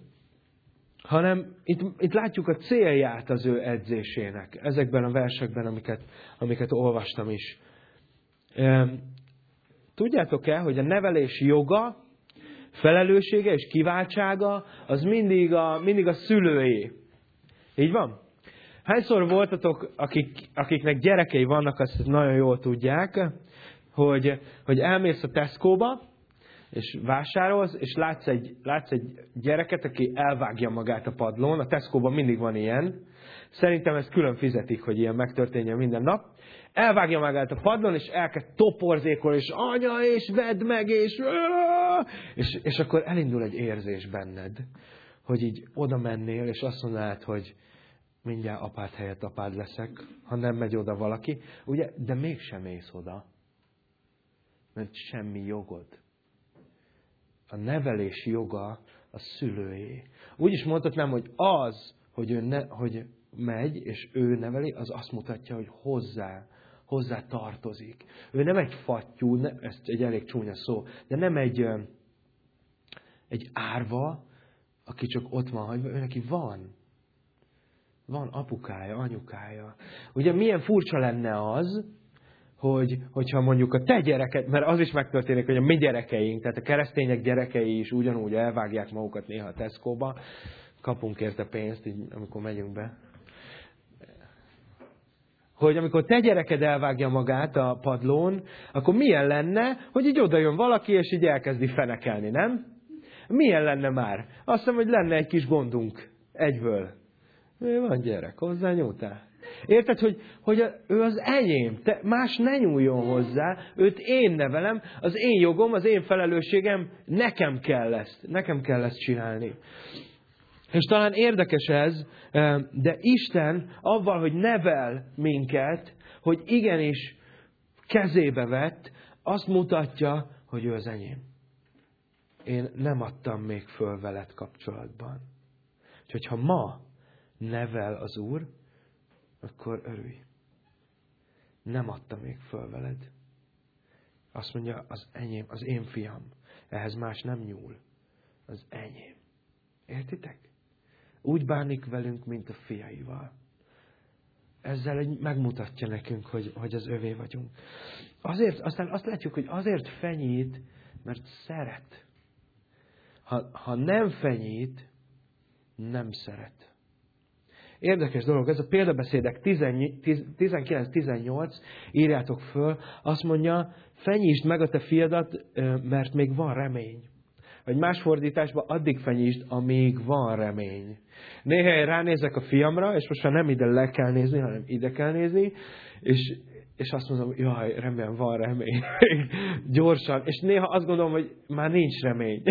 hanem itt, itt látjuk a célját az ő edzésének, ezekben a versekben, amiket, amiket olvastam is. Tudjátok-e, hogy a nevelés joga, felelőssége és kiváltsága az mindig a, mindig a szülőé. Így van? Hányszor voltatok, akik, akiknek gyerekei vannak, azt nagyon jól tudják, hogy, hogy elmész a Tesco-ba, és vásárolsz, és látsz egy, látsz egy gyereket, aki elvágja magát a padlón, a Tesco-ban mindig van ilyen, szerintem ezt külön fizetik, hogy ilyen megtörténjen minden nap, elvágja magát a padlón, és elkezd toporzékol, és anya, és vedd meg, és, és, és akkor elindul egy érzés benned, hogy így oda mennél, és azt mondanád, hogy mindjárt apád helyett apád leszek, ha nem megy oda valaki, ugye, de mégsem mész oda, mert semmi jogod a nevelés joga a szülőé. Úgy is mondhatnám, hogy az, hogy, ő ne, hogy megy, és ő neveli, az azt mutatja, hogy hozzá, hozzá tartozik. Ő nem egy fattyú, ez egy elég csúnya szó, de nem egy, egy árva, aki csak ott van hagyva, ő neki van. Van apukája, anyukája. Ugye milyen furcsa lenne az, hogy, hogyha mondjuk a te gyereket, mert az is megtörténik, hogy a mi gyerekeink, tehát a keresztények gyerekei is ugyanúgy elvágják magukat néha a Tesco-ba, kapunk érte pénzt, így, amikor megyünk be. Hogy amikor te gyereked elvágja magát a padlón, akkor milyen lenne, hogy így oda jön valaki, és így elkezdi fenekelni, nem? Milyen lenne már? Azt hiszem, hogy lenne egy kis gondunk egyből. Van gyerek, hozzá nyújtál. Érted, hogy, hogy ő az enyém, te, más ne nyúljon hozzá, őt én nevelem, az én jogom, az én felelősségem, nekem kell ezt, nekem kell ezt csinálni. És talán érdekes ez, de Isten avval, hogy nevel minket, hogy igenis kezébe vett, azt mutatja, hogy ő az enyém. Én nem adtam még föl veled kapcsolatban. Úgyhogy ha ma nevel az Úr, akkor örülj. Nem adta még föl veled. Azt mondja, az enyém, az én fiam. Ehhez más nem nyúl. Az enyém. Értitek? Úgy bánik velünk, mint a fiaival. Ezzel egy megmutatja nekünk, hogy, hogy az övé vagyunk. Azért, aztán azt látjuk, hogy azért fenyít, mert szeret. Ha, ha nem fenyít, nem szeret. Érdekes dolog, ez a példabeszédek 19-18, írjátok föl, azt mondja, fenyítsd meg a te fiadat, mert még van remény. Vagy más fordításban, addig fenyítsd, amíg van remény. Néha ránézek a fiamra, és most már nem ide le kell nézni, hanem ide kell nézni, és és azt mondom, jaj, remélem van remény. Gyorsan. És néha azt gondolom, hogy már nincs remény.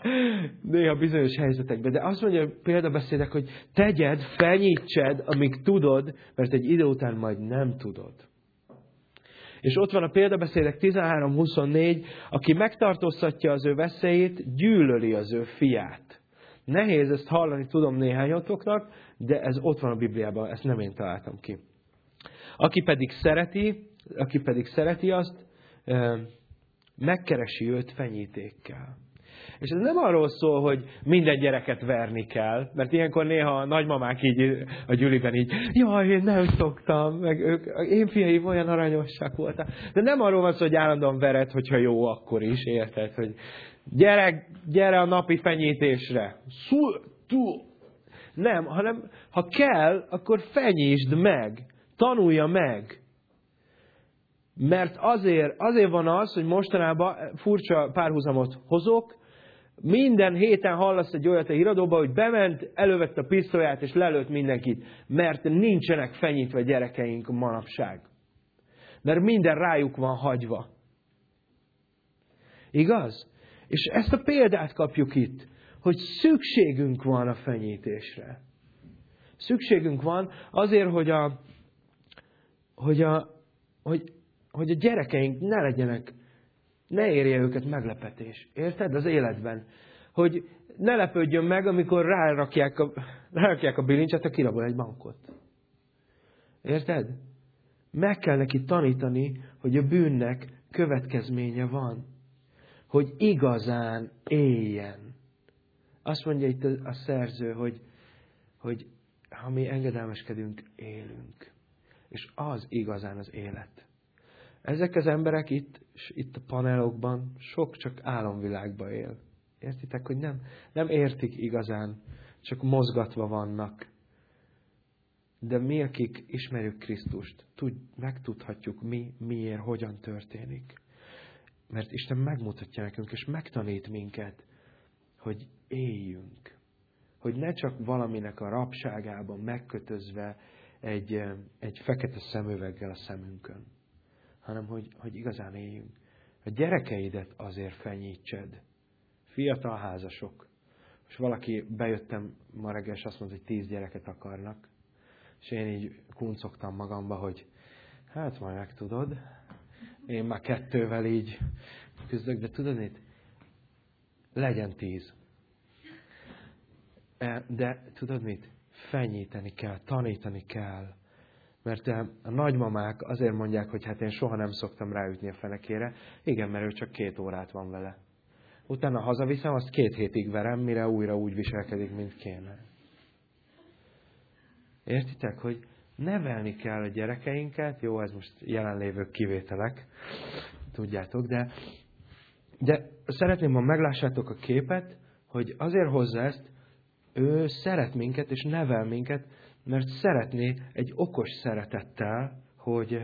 néha bizonyos helyzetekben. De azt mondja példabeszédek, hogy tegyed, fenyítsed, amíg tudod, mert egy idő után majd nem tudod. És ott van a példabeszédek 13-24, aki megtartóztatja az ő veszélyét, gyűlöli az ő fiát. Nehéz ezt hallani, tudom néhányatoknak, de ez ott van a Bibliában, ezt nem én találtam ki. Aki pedig szereti, aki pedig szereti azt, megkeresi őt fenyítékkel. És ez nem arról szól, hogy minden gyereket verni kell, mert ilyenkor néha a nagymamák így a gyűliben így, jaj, én nem szoktam, meg ők, én fiaim olyan aranyosak voltak. De nem arról van szó, hogy állandóan vered, hogyha jó, akkor is, érted, hogy gyere, gyere a napi fenyítésre. Szul, túl. Nem, hanem ha kell, akkor fenyítsd meg. Tanulja meg. Mert azért, azért van az, hogy mostanában furcsa párhuzamot hozok, minden héten hallasz egy olyat a híradóba, hogy bement, elővett a pisztolyát és lelőtt mindenkit, mert nincsenek fenyítve gyerekeink manapság. Mert minden rájuk van hagyva. Igaz? És ezt a példát kapjuk itt, hogy szükségünk van a fenyítésre. Szükségünk van azért, hogy a, hogy a, hogy, hogy a gyerekeink ne legyenek, ne érje őket meglepetés. Érted? Az életben. Hogy ne lepődjön meg, amikor rárakják a, rárakják a bilincset, a kirabol egy bankot. Érted? Meg kell neki tanítani, hogy a bűnnek következménye van hogy igazán éljen. Azt mondja itt a szerző, hogy, hogy ha mi engedelmeskedünk, élünk. És az igazán az élet. Ezek az emberek itt, itt a panelokban sok csak álomvilágba él. Értitek, hogy nem, nem értik igazán, csak mozgatva vannak. De mi, akik ismerjük Krisztust, tud, megtudhatjuk mi, miért, hogyan történik. Mert Isten megmutatja nekünk, és megtanít minket, hogy éljünk. Hogy ne csak valaminek a rabságában megkötözve egy, egy fekete szemüveggel a szemünkön, hanem hogy, hogy igazán éljünk. A gyerekeidet azért fenyítsed. Fiatal házasok. És valaki bejöttem ma reggel, és azt mondta, hogy tíz gyereket akarnak. És én így kuncogtam magamba, hogy hát majd megtudod, én már kettővel így küzdök, de tudod mit? Legyen tíz. E, de tudod mit? Fenyíteni kell, tanítani kell. Mert e, a nagymamák azért mondják, hogy hát én soha nem szoktam ráütni a fenekére. Igen, mert ő csak két órát van vele. Utána hazaviszem, azt két hétig verem, mire újra úgy viselkedik, mint kéne. Értitek, hogy nevelni kell a gyerekeinket, jó, ez most jelenlévő kivételek, tudjátok, de, de szeretném, ha meglássátok a képet, hogy azért hozza ezt, ő szeret minket és nevel minket, mert szeretné egy okos szeretettel, hogy,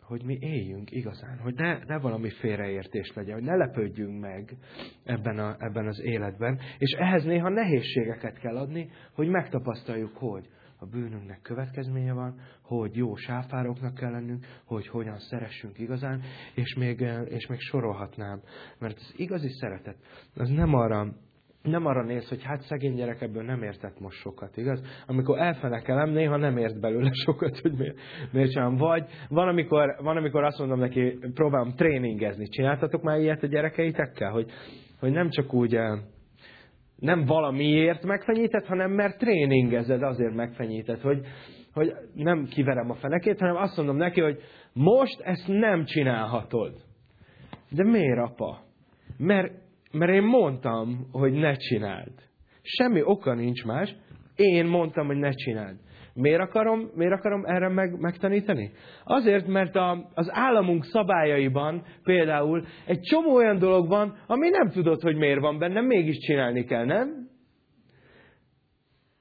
hogy mi éljünk igazán, hogy ne, ne valami félreértés legyen, hogy ne lepődjünk meg ebben, a, ebben az életben, és ehhez néha nehézségeket kell adni, hogy megtapasztaljuk, hogy a bűnünknek következménye van, hogy jó sáfároknak kell lennünk, hogy hogyan szeressünk igazán, és még, és még sorolhatnám. Mert az igazi szeretet, az nem arra, nem arra néz, hogy hát szegény gyerek ebből nem értett most sokat, igaz? Amikor elfenekelem, néha nem ért belőle sokat, hogy miért, miért csinálom. Vagy van amikor, van, amikor azt mondom neki, próbálom tréningezni. Csináltatok már ilyet a gyerekeitekkel? Hogy, hogy nem csak úgy nem valamiért megfenyített, hanem mert tréningezed, azért megfenyített, hogy, hogy nem kiverem a fenekét, hanem azt mondom neki, hogy most ezt nem csinálhatod. De miért, apa? Mert, mert én mondtam, hogy ne csináld. Semmi oka nincs más. Én mondtam, hogy ne csináld. Miért akarom, miért akarom erre meg, megtanítani? Azért, mert a, az államunk szabályaiban például egy csomó olyan dolog van, ami nem tudod, hogy miért van benne, mégis csinálni kell, nem?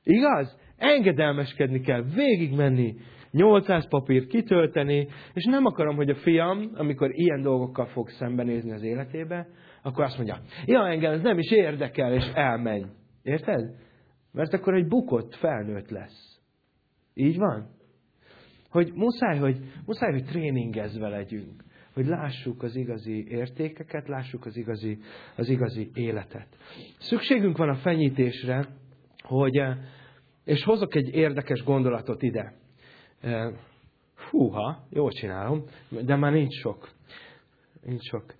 Igaz? Engedelmeskedni kell, végigmenni, 800 papírt kitölteni, és nem akarom, hogy a fiam, amikor ilyen dolgokkal fog szembenézni az életébe, akkor azt mondja, ja, engem ez nem is érdekel, és elmenj. Érted? Mert akkor egy bukott felnőtt lesz. Így van? Hogy muszáj, hogy, muszáj, hogy tréningezve legyünk. Hogy lássuk az igazi értékeket, lássuk az igazi, az igazi életet. Szükségünk van a fenyítésre, hogy, eh, és hozok egy érdekes gondolatot ide. Húha, jól csinálom, de már nincs sok. Nincs sok.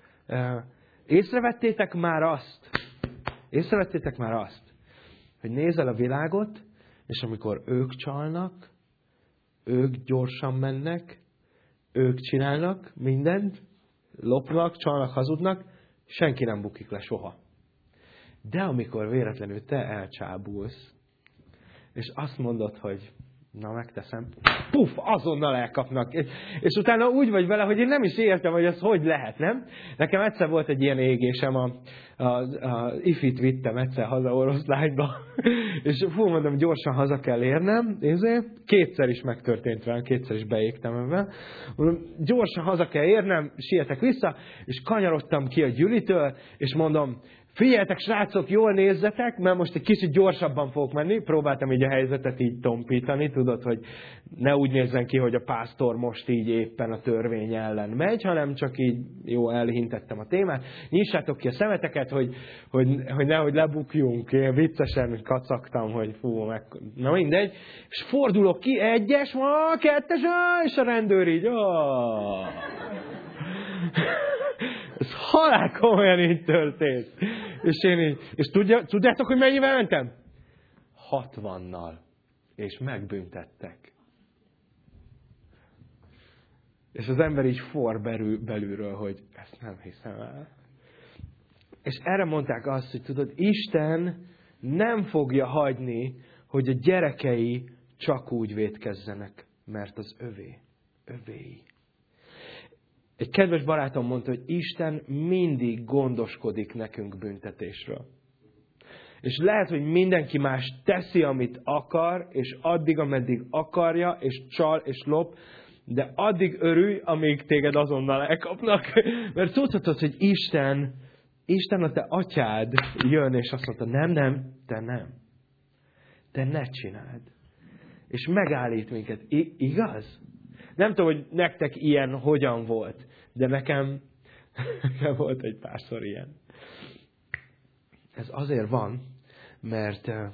Észrevettétek már azt, észrevettétek már azt, hogy nézel a világot, és amikor ők csalnak, ők gyorsan mennek, ők csinálnak mindent, lopnak, csalnak, hazudnak, senki nem bukik le soha. De amikor véletlenül te elcsábulsz, és azt mondod, hogy Na, megteszem. Puff, azonnal elkapnak. És, utána úgy vagy vele, hogy én nem is értem, hogy ez hogy lehet, nem? Nekem egyszer volt egy ilyen égésem, a, a, a ifit vittem egyszer haza oroszlányba, és fú, mondom, gyorsan haza kell érnem, nézzé, kétszer is megtörtént velem, kétszer is beégtem ebben. Mondom, gyorsan haza kell érnem, sietek vissza, és kanyarodtam ki a Gyülitől, és mondom, Figyeljetek, srácok, jól nézzetek, mert most egy kicsit gyorsabban fogok menni. Próbáltam így a helyzetet így tompítani, tudod, hogy ne úgy nézzen ki, hogy a pásztor most így éppen a törvény ellen megy, hanem csak így jó elhintettem a témát. Nyissátok ki a szemeteket, hogy, hogy, hogy nehogy lebukjunk. Én viccesen kacagtam, hogy fú, meg... na mindegy. És fordulok ki, egyes, ma, kettes, és a rendőr így, oh. Ez halál komolyan így történt. És én így, és tudja, tudjátok, hogy mennyivel mentem? Hatvannal. És megbüntettek. És az ember így for belül, belülről, hogy ezt nem hiszem el. És erre mondták azt, hogy tudod, Isten nem fogja hagyni, hogy a gyerekei csak úgy vétkezzenek, mert az övé. Övéi. Egy kedves barátom mondta, hogy Isten mindig gondoskodik nekünk büntetésről. És lehet, hogy mindenki más teszi, amit akar, és addig, ameddig akarja, és csal, és lop, de addig örülj, amíg téged azonnal elkapnak. Mert tudhatod, hogy Isten, Isten a te atyád jön, és azt mondta, nem, nem, te nem. Te ne csináld. És megállít minket. I- igaz? Nem tudom, hogy nektek ilyen hogyan volt, de nekem, nekem volt egy párszor ilyen. Ez azért van, mert, eh,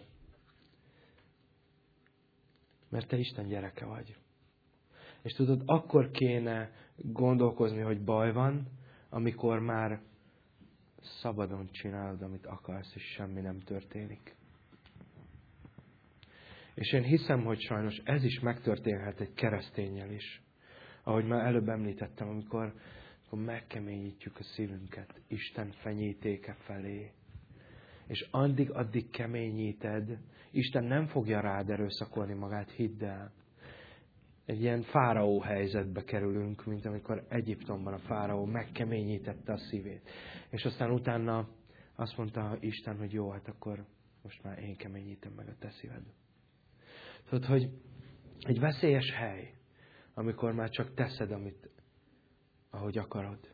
mert te Isten gyereke vagy. És tudod, akkor kéne gondolkozni, hogy baj van, amikor már szabadon csinálod, amit akarsz, és semmi nem történik. És én hiszem, hogy sajnos ez is megtörténhet egy keresztényel is. Ahogy már előbb említettem, amikor, amikor megkeményítjük a szívünket Isten fenyítéke felé. És addig-addig keményíted, Isten nem fogja rád erőszakolni magát, hidd el. Egy ilyen fáraó helyzetbe kerülünk, mint amikor Egyiptomban a fáraó megkeményítette a szívét. És aztán utána azt mondta Isten, hogy jó, hát akkor most már én keményítem meg a te szíved. Tudod, hogy egy veszélyes hely, amikor már csak teszed, amit, ahogy akarod.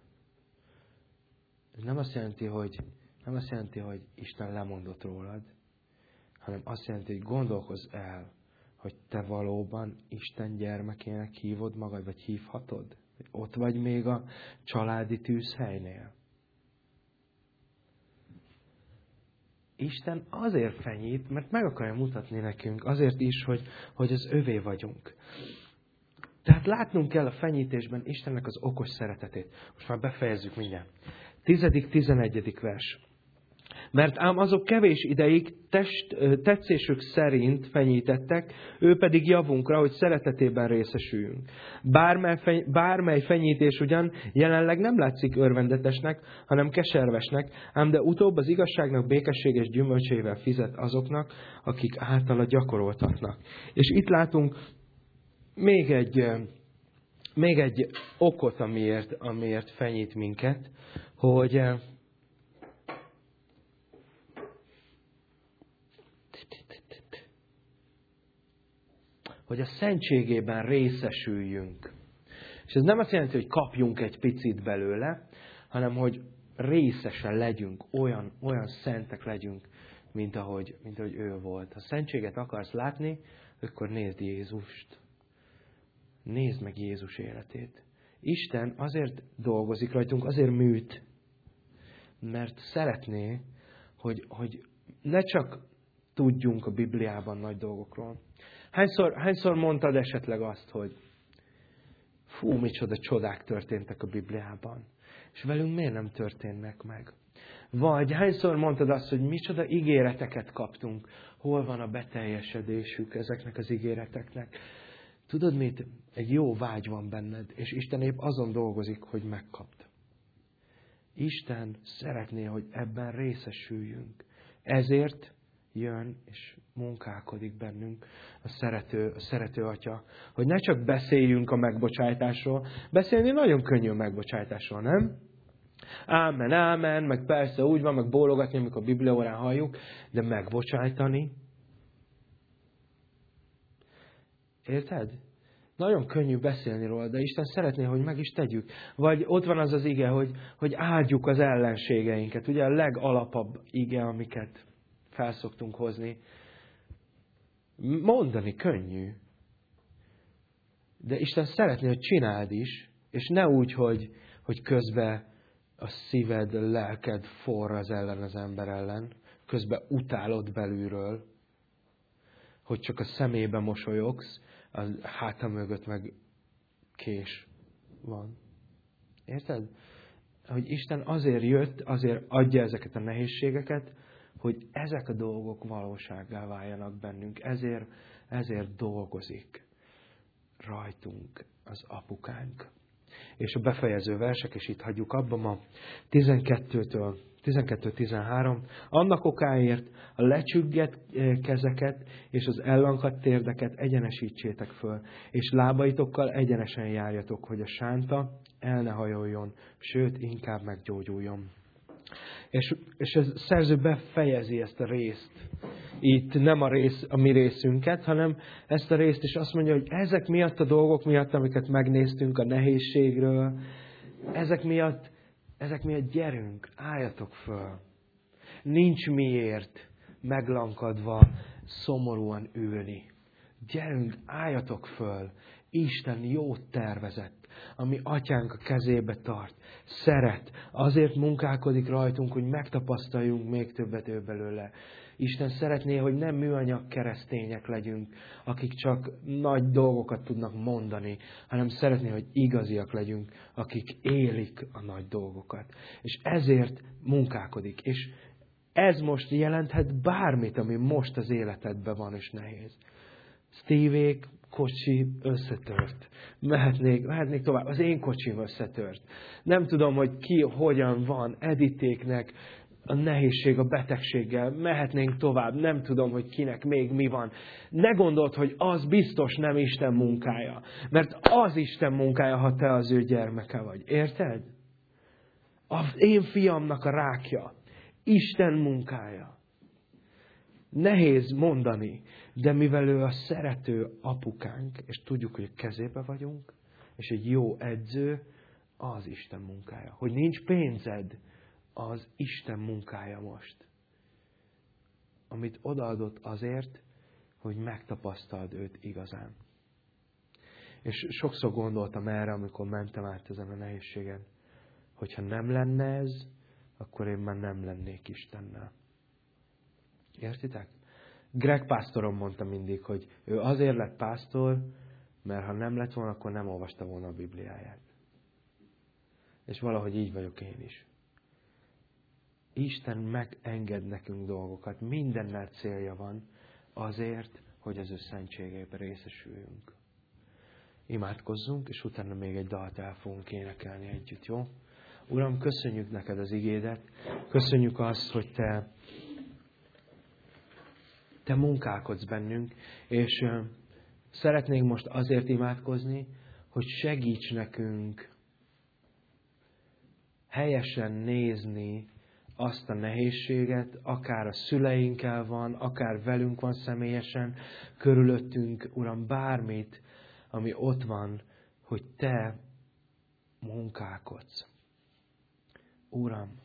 Ez nem azt jelenti, hogy nem azt jelenti, hogy Isten lemondott rólad, hanem azt jelenti, hogy gondolkozz el, hogy te valóban Isten gyermekének hívod magad, vagy hívhatod? Ott vagy még a családi tűzhelynél. Isten azért fenyít, mert meg akarja mutatni nekünk, azért is, hogy, hogy az övé vagyunk. Tehát látnunk kell a fenyítésben Istennek az okos szeretetét. Most már befejezzük mindjárt. Tizedik, tizenegyedik vers. Mert ám azok kevés ideig test, tetszésük szerint fenyítettek, ő pedig javunkra, hogy szeretetében részesüljünk. Bármely, feny, bármely fenyítés ugyan jelenleg nem látszik örvendetesnek, hanem keservesnek, ám de utóbb az igazságnak békességes gyümölcsével fizet azoknak, akik általa gyakoroltatnak. És itt látunk még egy, még egy okot, amiért, amiért fenyít minket, hogy hogy a szentségében részesüljünk. És ez nem azt jelenti, hogy kapjunk egy picit belőle, hanem hogy részesen legyünk, olyan, olyan szentek legyünk, mint ahogy, mint ahogy ő volt. Ha szentséget akarsz látni, akkor nézd Jézust. Nézd meg Jézus életét. Isten azért dolgozik rajtunk, azért műt, mert szeretné, hogy, hogy ne csak tudjunk a Bibliában nagy dolgokról. Hányszor, hányszor mondtad esetleg azt, hogy fú, micsoda csodák történtek a Bibliában, és velünk miért nem történnek meg? Vagy hányszor mondtad azt, hogy micsoda ígéreteket kaptunk, hol van a beteljesedésük ezeknek az ígéreteknek? Tudod mit? Egy jó vágy van benned, és Isten épp azon dolgozik, hogy megkapd. Isten szeretné, hogy ebben részesüljünk. Ezért jön és munkálkodik bennünk a szerető, a szerető atya. Hogy ne csak beszéljünk a megbocsátásról, beszélni nagyon könnyű a megbocsátásról, nem? Ámen, ámen, meg persze úgy van, meg bólogatni, amikor a bibliaórán halljuk, de megbocsájtani. Érted? Nagyon könnyű beszélni róla, de Isten szeretné, hogy meg is tegyük. Vagy ott van az az ige, hogy, hogy áldjuk az ellenségeinket. Ugye a legalapabb ige, amiket felszoktunk hozni. Mondani könnyű. De Isten szeretné, hogy csináld is, és ne úgy, hogy, hogy közben a szíved, a lelked forr az ellen az ember ellen, közben utálod belülről, hogy csak a szemébe mosolyogsz, a háta mögött meg kés van. Érted? Hogy Isten azért jött, azért adja ezeket a nehézségeket, hogy ezek a dolgok valósággá váljanak bennünk. Ezért, ezért dolgozik rajtunk az apukánk. És a befejező versek, és itt hagyjuk abba ma, 12-től 12-13, annak okáért a lecsügget eh, kezeket és az ellankadt térdeket egyenesítsétek föl, és lábaitokkal egyenesen járjatok, hogy a sánta el ne hajoljon, sőt, inkább meggyógyuljon. És, és a szerző befejezi ezt a részt. Itt nem a, rész, a mi részünket, hanem ezt a részt, és azt mondja, hogy ezek miatt a dolgok miatt, amiket megnéztünk a nehézségről, ezek miatt, ezek miatt gyerünk, álljatok föl. Nincs miért meglankadva, szomorúan ülni. Gyerünk, álljatok föl. Isten jót tervezett ami atyánk a kezébe tart. Szeret. Azért munkálkodik rajtunk, hogy megtapasztaljunk még többet ő belőle. Isten szeretné, hogy nem műanyag keresztények legyünk, akik csak nagy dolgokat tudnak mondani, hanem szeretné, hogy igaziak legyünk, akik élik a nagy dolgokat. És ezért munkálkodik. És ez most jelenthet bármit, ami most az életedben van és nehéz. Steve kocsi összetört. Mehetnék, mehetnék tovább. Az én kocsim összetört. Nem tudom, hogy ki hogyan van editéknek a nehézség, a betegséggel. Mehetnénk tovább. Nem tudom, hogy kinek még mi van. Ne gondold, hogy az biztos nem Isten munkája. Mert az Isten munkája, ha te az ő gyermeke vagy. Érted? Az én fiamnak a rákja. Isten munkája. Nehéz mondani, de mivel ő a szerető apukánk, és tudjuk, hogy kezébe vagyunk, és egy jó edző, az Isten munkája. Hogy nincs pénzed, az Isten munkája most. Amit odaadott azért, hogy megtapasztald őt igazán. És sokszor gondoltam erre, amikor mentem át ezen a nehézségen, hogyha nem lenne ez, akkor én már nem lennék Istennel. Értitek? Greg pásztorom mondta mindig, hogy ő azért lett pásztor, mert ha nem lett volna, akkor nem olvasta volna a Bibliáját. És valahogy így vagyok én is. Isten megenged nekünk dolgokat, mindennel célja van azért, hogy az ő szentségében részesüljünk. Imádkozzunk, és utána még egy dalt el fogunk énekelni együtt, jó? Uram, köszönjük neked az igédet, köszönjük azt, hogy te te munkálkodsz bennünk, és szeretnénk most azért imádkozni, hogy segíts nekünk helyesen nézni azt a nehézséget, akár a szüleinkkel van, akár velünk van személyesen, körülöttünk, Uram, bármit, ami ott van, hogy Te munkálkodsz. Uram,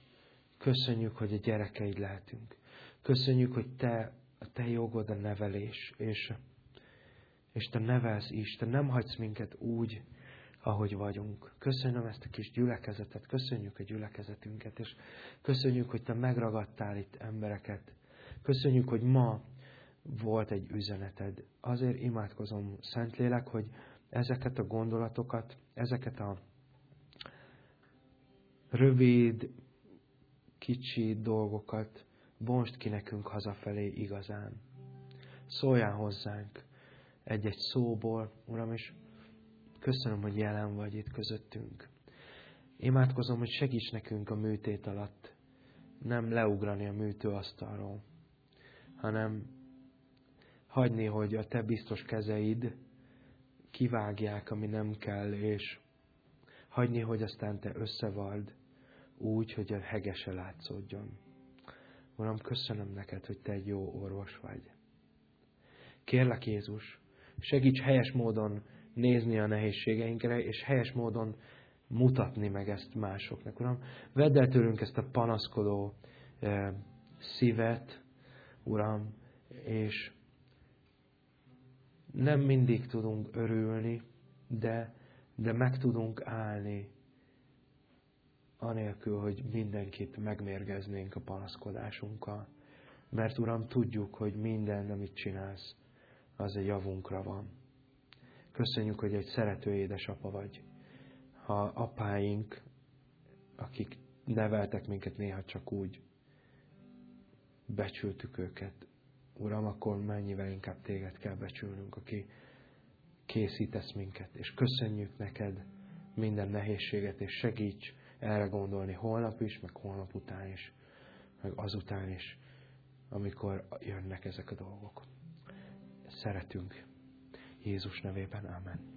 köszönjük, hogy a gyerekeid lehetünk. Köszönjük, hogy Te a te jogod a nevelés, és, és te nevelsz is, te nem hagysz minket úgy, ahogy vagyunk. Köszönöm ezt a kis gyülekezetet, köszönjük a gyülekezetünket, és köszönjük, hogy te megragadtál itt embereket. Köszönjük, hogy ma volt egy üzeneted. Azért imádkozom, Szentlélek, hogy ezeket a gondolatokat, ezeket a rövid, kicsi dolgokat Bonst ki nekünk hazafelé igazán. Szóljál hozzánk egy-egy szóból, Uram, és köszönöm, hogy jelen vagy itt közöttünk. Imádkozom, hogy segíts nekünk a műtét alatt nem leugrani a műtőasztalról, hanem hagyni, hogy a te biztos kezeid kivágják, ami nem kell, és hagyni, hogy aztán te összevald úgy, hogy a hegese látszódjon. Uram, köszönöm neked, hogy te egy jó orvos vagy. Kérlek Jézus, segíts helyes módon nézni a nehézségeinkre, és helyes módon mutatni meg ezt másoknak. Uram, vedd el tőlünk ezt a panaszkodó eh, szívet, Uram, és nem mindig tudunk örülni, de, de meg tudunk állni, anélkül, hogy mindenkit megmérgeznénk a panaszkodásunkkal. Mert Uram, tudjuk, hogy minden, amit csinálsz, az egy javunkra van. Köszönjük, hogy egy szerető édesapa vagy. Ha apáink, akik neveltek minket néha csak úgy, becsültük őket, Uram, akkor mennyivel inkább téged kell becsülnünk, aki készítesz minket. És köszönjük neked minden nehézséget, és segíts erre gondolni holnap is, meg holnap után is, meg azután is, amikor jönnek ezek a dolgok. Szeretünk. Jézus nevében, Amen.